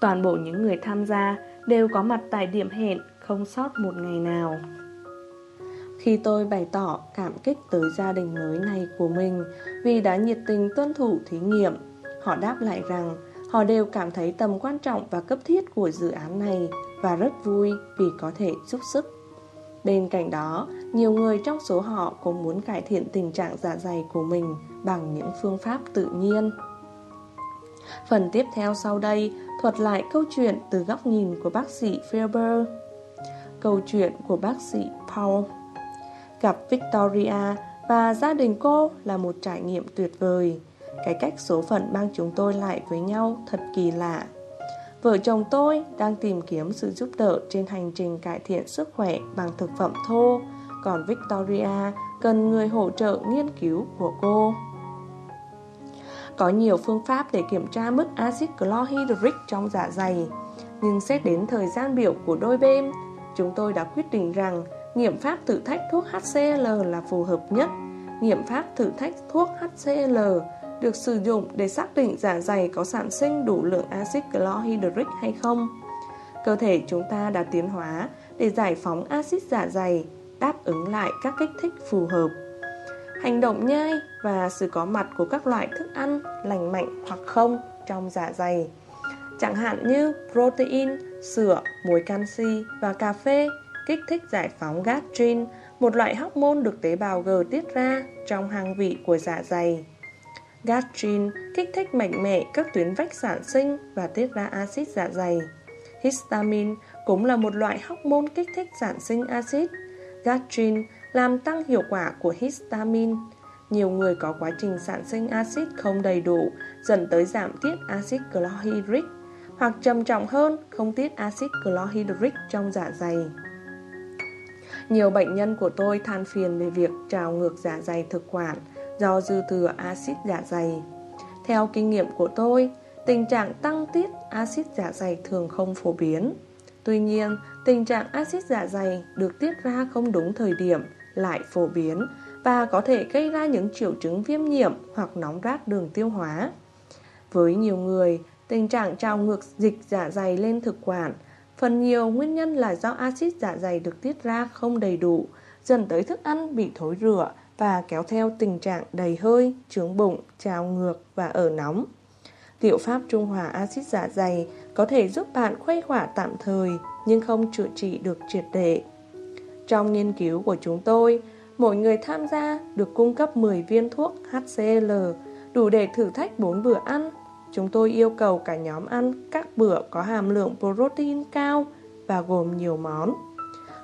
Toàn bộ những người tham gia đều có mặt tại điểm hẹn không sót một ngày nào. Khi tôi bày tỏ cảm kích tới gia đình mới này của mình vì đã nhiệt tình tuân thủ thí nghiệm, họ đáp lại rằng họ đều cảm thấy tầm quan trọng và cấp thiết của dự án này và rất vui vì có thể giúp sức. Bên cạnh đó, nhiều người trong số họ cũng muốn cải thiện tình trạng dạ dày của mình bằng những phương pháp tự nhiên. Phần tiếp theo sau đây thuật lại câu chuyện từ góc nhìn của bác sĩ Faber. Câu chuyện của bác sĩ Paul Gặp Victoria và gia đình cô là một trải nghiệm tuyệt vời. Cái cách số phận mang chúng tôi lại với nhau thật kỳ lạ. Vợ chồng tôi đang tìm kiếm sự giúp đỡ trên hành trình cải thiện sức khỏe bằng thực phẩm thô, còn Victoria cần người hỗ trợ nghiên cứu của cô. Có nhiều phương pháp để kiểm tra mức axit chlorhydric trong dạ dày, nhưng xét đến thời gian biểu của đôi bên, chúng tôi đã quyết định rằng nghiệm pháp thử thách thuốc HCl là phù hợp nhất. Nghiệm pháp thử thách thuốc HCl được sử dụng để xác định dạ dày có sản sinh đủ lượng axit chlorhydric hay không. Cơ thể chúng ta đã tiến hóa để giải phóng axit dạ dày, đáp ứng lại các kích thích phù hợp. Hành động nhai và sự có mặt của các loại thức ăn lành mạnh hoặc không trong dạ dày. Chẳng hạn như protein, sữa, muối canxi và cà phê kích thích giải phóng gastrin, một loại hormone được tế bào G tiết ra trong hang vị của dạ dày. Gastrin kích thích mạnh mẽ các tuyến vách sản sinh và tiết ra axit dạ dày. Histamine cũng là một loại hormone kích thích sản sinh axit. Gastrin làm tăng hiệu quả của histamine. Nhiều người có quá trình sản sinh axit không đầy đủ dẫn tới giảm tiết axit chlorhydric hoặc trầm trọng hơn không tiết axit chlorhydric trong dạ dày. Nhiều bệnh nhân của tôi than phiền về việc trào ngược dạ dày thực quản do dư thừa axit dạ dày. Theo kinh nghiệm của tôi, tình trạng tăng tiết axit dạ dày thường không phổ biến. Tuy nhiên, tình trạng axit dạ dày được tiết ra không đúng thời điểm lại phổ biến và có thể gây ra những triệu chứng viêm nhiễm hoặc nóng rát đường tiêu hóa. Với nhiều người, tình trạng trào ngược dịch dạ dày lên thực quản phần nhiều nguyên nhân là do axit dạ dày được tiết ra không đầy đủ, dần tới thức ăn bị thối rửa và kéo theo tình trạng đầy hơi, trướng bụng, trào ngược và ở nóng. Liệu pháp trung hòa axit dạ dày có thể giúp bạn khuây khỏa tạm thời nhưng không chữa trị được triệt để. Trong nghiên cứu của chúng tôi, mỗi người tham gia được cung cấp 10 viên thuốc HCl đủ để thử thách 4 bữa ăn. Chúng tôi yêu cầu cả nhóm ăn các bữa có hàm lượng protein cao và gồm nhiều món.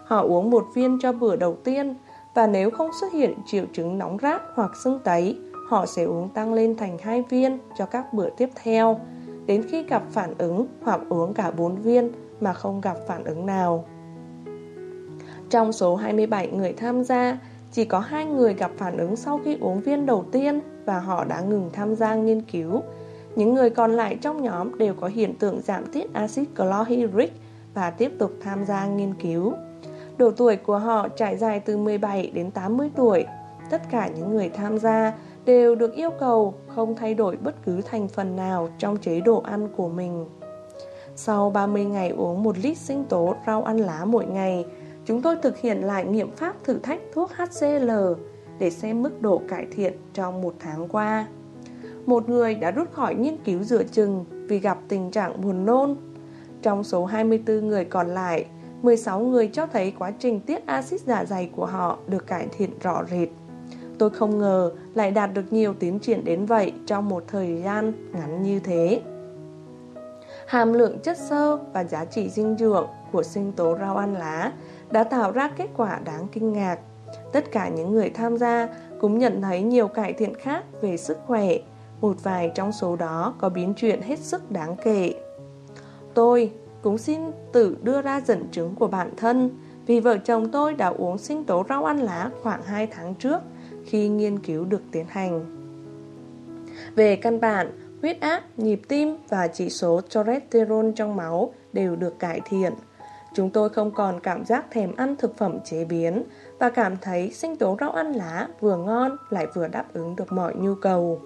Họ uống một viên cho bữa đầu tiên và nếu không xuất hiện triệu chứng nóng rát hoặc sưng tấy, họ sẽ uống tăng lên thành hai viên cho các bữa tiếp theo, đến khi gặp phản ứng hoặc uống cả 4 viên mà không gặp phản ứng nào. Trong số 27 người tham gia, chỉ có hai người gặp phản ứng sau khi uống viên đầu tiên và họ đã ngừng tham gia nghiên cứu. Những người còn lại trong nhóm đều có hiện tượng giảm tiết axit chlorhydric và tiếp tục tham gia nghiên cứu. Độ tuổi của họ trải dài từ 17 đến 80 tuổi. Tất cả những người tham gia đều được yêu cầu không thay đổi bất cứ thành phần nào trong chế độ ăn của mình. Sau 30 ngày uống 1 lít sinh tố rau ăn lá mỗi ngày, chúng tôi thực hiện lại nghiệm pháp thử thách thuốc HCl để xem mức độ cải thiện trong một tháng qua. Một người đã rút khỏi nghiên cứu dựa chừng vì gặp tình trạng buồn nôn. Trong số 24 người còn lại, 16 người cho thấy quá trình tiết axit dạ dày của họ được cải thiện rõ rệt. Tôi không ngờ lại đạt được nhiều tiến triển đến vậy trong một thời gian ngắn như thế. Hàm lượng chất xơ và giá trị dinh dưỡng của sinh tố rau ăn lá đã tạo ra kết quả đáng kinh ngạc. Tất cả những người tham gia cũng nhận thấy nhiều cải thiện khác về sức khỏe. Một vài trong số đó có biến chuyển hết sức đáng kể. Tôi cũng xin tự đưa ra dẫn chứng của bản thân vì vợ chồng tôi đã uống sinh tố rau ăn lá khoảng 2 tháng trước khi nghiên cứu được tiến hành. Về căn bản, huyết áp, nhịp tim và chỉ số cholesterol trong máu đều được cải thiện. Chúng tôi không còn cảm giác thèm ăn thực phẩm chế biến và cảm thấy sinh tố rau ăn lá vừa ngon lại vừa đáp ứng được mọi nhu cầu.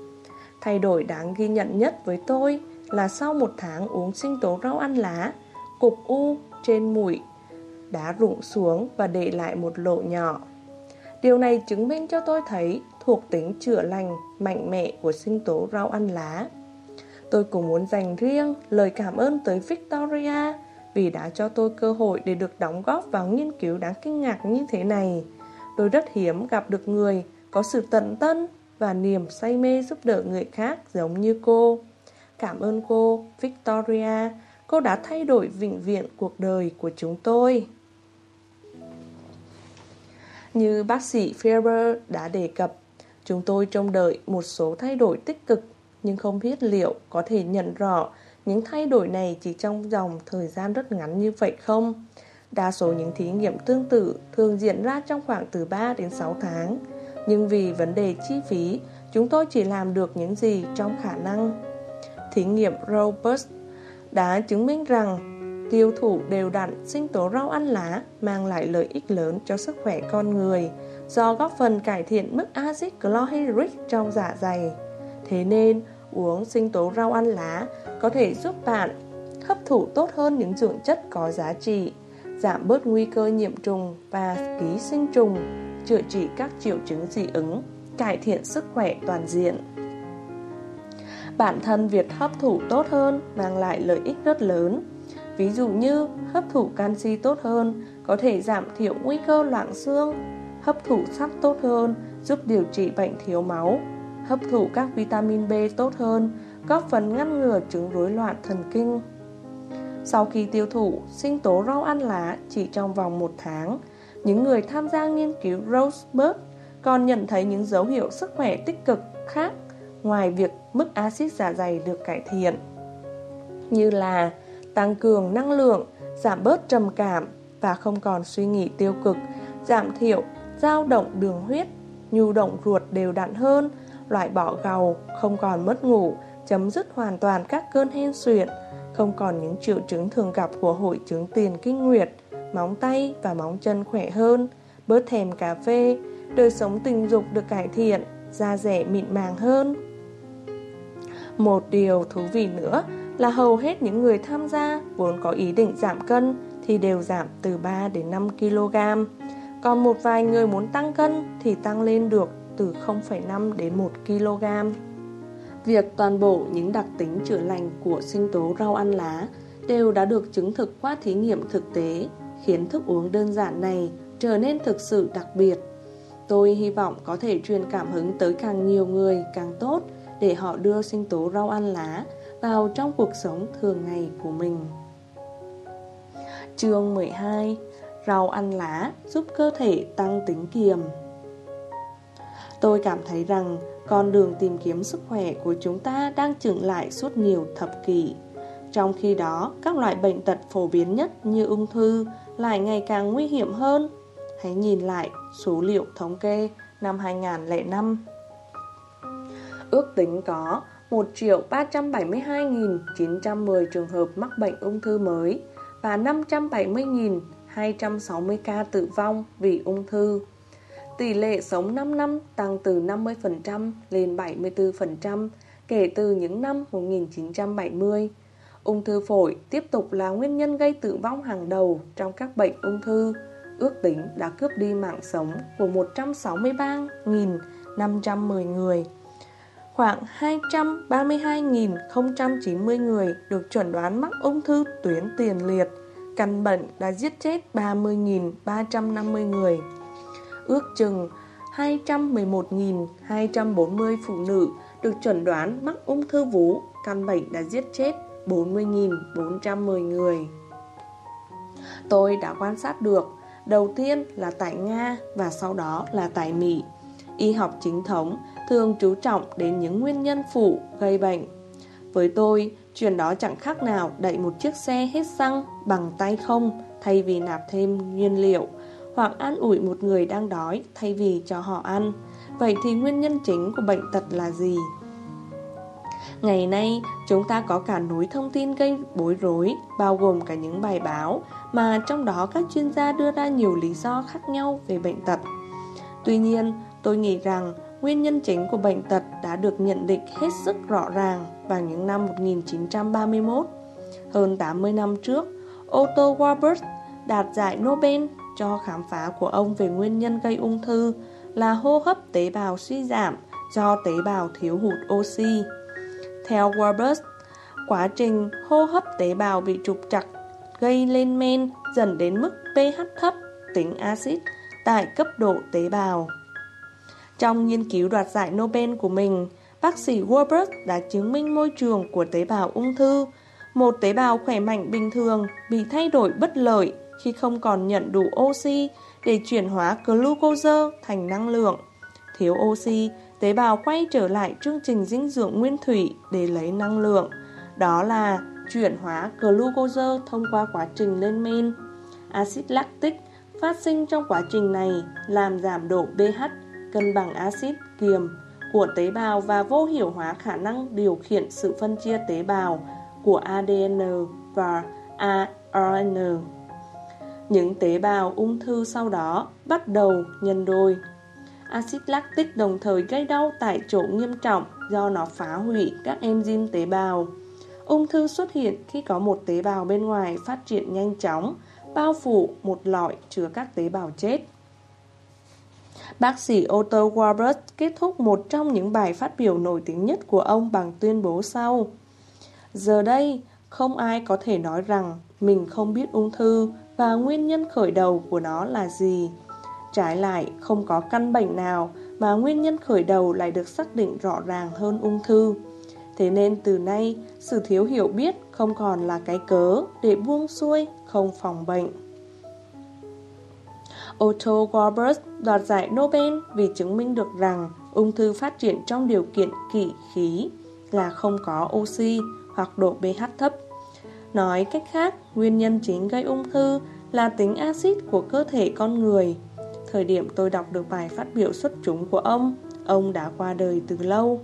Thay đổi đáng ghi nhận nhất với tôi là sau một tháng uống sinh tố rau ăn lá, cục u trên mũi đã rụng xuống và để lại một lỗ nhỏ. Điều này chứng minh cho tôi thấy thuộc tính chữa lành mạnh mẽ của sinh tố rau ăn lá. Tôi cũng muốn dành riêng lời cảm ơn tới Victoria vì đã cho tôi cơ hội để được đóng góp vào nghiên cứu đáng kinh ngạc như thế này. Tôi rất hiếm gặp được người có sự tận tân và niềm say mê giúp đỡ người khác giống như cô. Cảm ơn cô, Victoria, cô đã thay đổi vĩnh viễn cuộc đời của chúng tôi. Như bác sĩ Ferber đã đề cập, chúng tôi trông đợi một số thay đổi tích cực, nhưng không biết liệu có thể nhận rõ những thay đổi này chỉ trong dòng thời gian rất ngắn như vậy không? Đa số những thí nghiệm tương tự thường diễn ra trong khoảng từ 3 đến 6 tháng, nhưng vì vấn đề chi phí, chúng tôi chỉ làm được những gì trong khả năng. Thí nghiệm Robust đã chứng minh rằng tiêu thụ đều đặn sinh tố rau ăn lá mang lại lợi ích lớn cho sức khỏe con người do góp phần cải thiện mức axit chlorhydric trong dạ dày. Thế nên, uống sinh tố rau ăn lá có thể giúp bạn hấp thụ tốt hơn những dưỡng chất có giá trị, giảm bớt nguy cơ nhiễm trùng và ký sinh trùng, chữa trị các triệu chứng dị ứng, cải thiện sức khỏe toàn diện. Bản thân việc hấp thụ tốt hơn mang lại lợi ích rất lớn Ví dụ như hấp thụ canxi tốt hơn có thể giảm thiểu nguy cơ loãng xương, hấp thụ sắt tốt hơn giúp điều trị bệnh thiếu máu, hấp thụ các vitamin B tốt hơn góp phần ngăn ngừa chứng rối loạn thần kinh. Sau khi tiêu thụ sinh tố rau ăn lá chỉ trong vòng một tháng, những người tham gia nghiên cứu Rosebud còn nhận thấy những dấu hiệu sức khỏe tích cực khác ngoài việc mức axit dạ dày được cải thiện như là tăng cường năng lượng, giảm bớt trầm cảm và không còn suy nghĩ tiêu cực, giảm thiểu dao động đường huyết, nhu động ruột đều đặn hơn, loại bỏ gầu, không còn mất ngủ, chấm dứt hoàn toàn các cơn hen suyễn, không còn những triệu chứng thường gặp của hội chứng tiền kinh nguyệt, móng tay và móng chân khỏe hơn, bớt thèm cà phê, đời sống tình dục được cải thiện, da rẻ mịn màng hơn. Một điều thú vị nữa là hầu hết những người tham gia vốn có ý định giảm cân thì đều giảm từ 3 đến 5 kg. Còn một vài người muốn tăng cân thì tăng lên được từ 0,5 đến 1 kg. Việc toàn bộ những đặc tính chữa lành của sinh tố rau ăn lá đều đã được chứng thực qua thí nghiệm thực tế, khiến thức uống đơn giản này trở nên thực sự đặc biệt. Tôi hy vọng có thể truyền cảm hứng tới càng nhiều người càng tốt để họ đưa sinh tố rau ăn lá vào trong cuộc sống thường ngày của mình. Chương 12 Rau ăn lá giúp cơ thể tăng tính kiềm Tôi cảm thấy rằng con đường tìm kiếm sức khỏe của chúng ta đang chững lại suốt nhiều thập kỷ. Trong khi đó, các loại bệnh tật phổ biến nhất như ung thư lại ngày càng nguy hiểm hơn. Hãy nhìn lại số liệu thống kê năm 2005. Ước tính có 1.372.910 trường hợp mắc bệnh ung thư mới và 570.260 ca tử vong vì ung thư. Tỷ lệ sống 5 năm tăng từ 50% lên 74% kể từ những năm 1970. Ung thư phổi tiếp tục là nguyên nhân gây tử vong hàng đầu trong các bệnh ung thư, ước tính đã cướp đi mạng sống của 163.510 người. Khoảng 232.090 người được chuẩn đoán mắc ung thư tuyến tiền liệt, căn bệnh đã giết chết 30.350 người. Ước chừng 211.240 phụ nữ được chuẩn đoán mắc ung thư vú, căn bệnh đã giết chết 40.410 người. Tôi đã quan sát được, đầu tiên là tại Nga và sau đó là tại Mỹ. Y học chính thống thường chú trọng đến những nguyên nhân phụ gây bệnh. Với tôi, chuyện đó chẳng khác nào đẩy một chiếc xe hết xăng bằng tay không thay vì nạp thêm nhiên liệu hoặc an ủi một người đang đói thay vì cho họ ăn. Vậy thì nguyên nhân chính của bệnh tật là gì? Ngày nay, chúng ta có cả núi thông tin gây bối rối, bao gồm cả những bài báo, mà trong đó các chuyên gia đưa ra nhiều lý do khác nhau về bệnh tật. Tuy nhiên, tôi nghĩ rằng nguyên nhân chính của bệnh tật đã được nhận định hết sức rõ ràng vào những năm 1931. Hơn 80 năm trước, Otto Warburg đạt giải Nobel cho khám phá của ông về nguyên nhân gây ung thư là hô hấp tế bào suy giảm do tế bào thiếu hụt oxy. Theo Warburg, quá trình hô hấp tế bào bị trục chặt gây lên men dần đến mức pH thấp, tính axit tại cấp độ tế bào. Trong nghiên cứu đoạt giải Nobel của mình, bác sĩ Warburg đã chứng minh môi trường của tế bào ung thư. Một tế bào khỏe mạnh bình thường bị thay đổi bất lợi khi không còn nhận đủ oxy để chuyển hóa glucose thành năng lượng. Thiếu oxy, tế bào quay trở lại chương trình dinh dưỡng nguyên thủy để lấy năng lượng. Đó là chuyển hóa glucose thông qua quá trình lên men. Axit lactic phát sinh trong quá trình này làm giảm độ pH, cân bằng axit kiềm của tế bào và vô hiệu hóa khả năng điều khiển sự phân chia tế bào của ADN và ARN. Những tế bào ung thư sau đó bắt đầu nhân đôi. Axit lactic đồng thời gây đau tại chỗ nghiêm trọng do nó phá hủy các enzyme tế bào. Ung thư xuất hiện khi có một tế bào bên ngoài phát triển nhanh chóng, bao phủ một lõi chứa các tế bào chết. Bác sĩ Otto Warburg kết thúc một trong những bài phát biểu nổi tiếng nhất của ông bằng tuyên bố sau. Giờ đây, không ai có thể nói rằng mình không biết ung thư và nguyên nhân khởi đầu của nó là gì. Trái lại, không có căn bệnh nào mà nguyên nhân khởi đầu lại được xác định rõ ràng hơn ung thư. Thế nên từ nay, sự thiếu hiểu biết không còn là cái cớ để buông xuôi, không phòng bệnh. Otto Warburg đoạt giải Nobel vì chứng minh được rằng ung thư phát triển trong điều kiện kỵ khí là không có oxy hoặc độ pH thấp Nói cách khác, nguyên nhân chính gây ung thư là tính axit của cơ thể con người. Thời điểm tôi đọc được bài phát biểu xuất chúng của ông, ông đã qua đời từ lâu.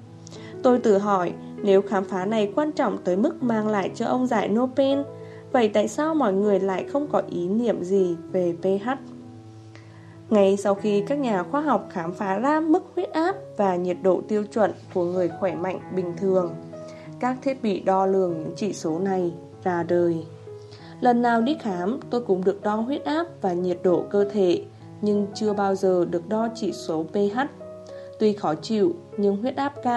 Tôi tự hỏi, Nếu khám phá này quan trọng tới mức mang lại cho ông giải Nobel, vậy tại sao mọi người lại không có ý niệm gì về pH? Ngay sau khi các nhà khoa học khám phá ra mức huyết áp và nhiệt độ tiêu chuẩn của người khỏe mạnh bình thường, các thiết bị đo lường những chỉ số này ra đời. Lần nào đi khám, tôi cũng được đo huyết áp và nhiệt độ cơ thể, nhưng chưa bao giờ được đo chỉ số pH. Tuy khó chịu, nhưng huyết áp cao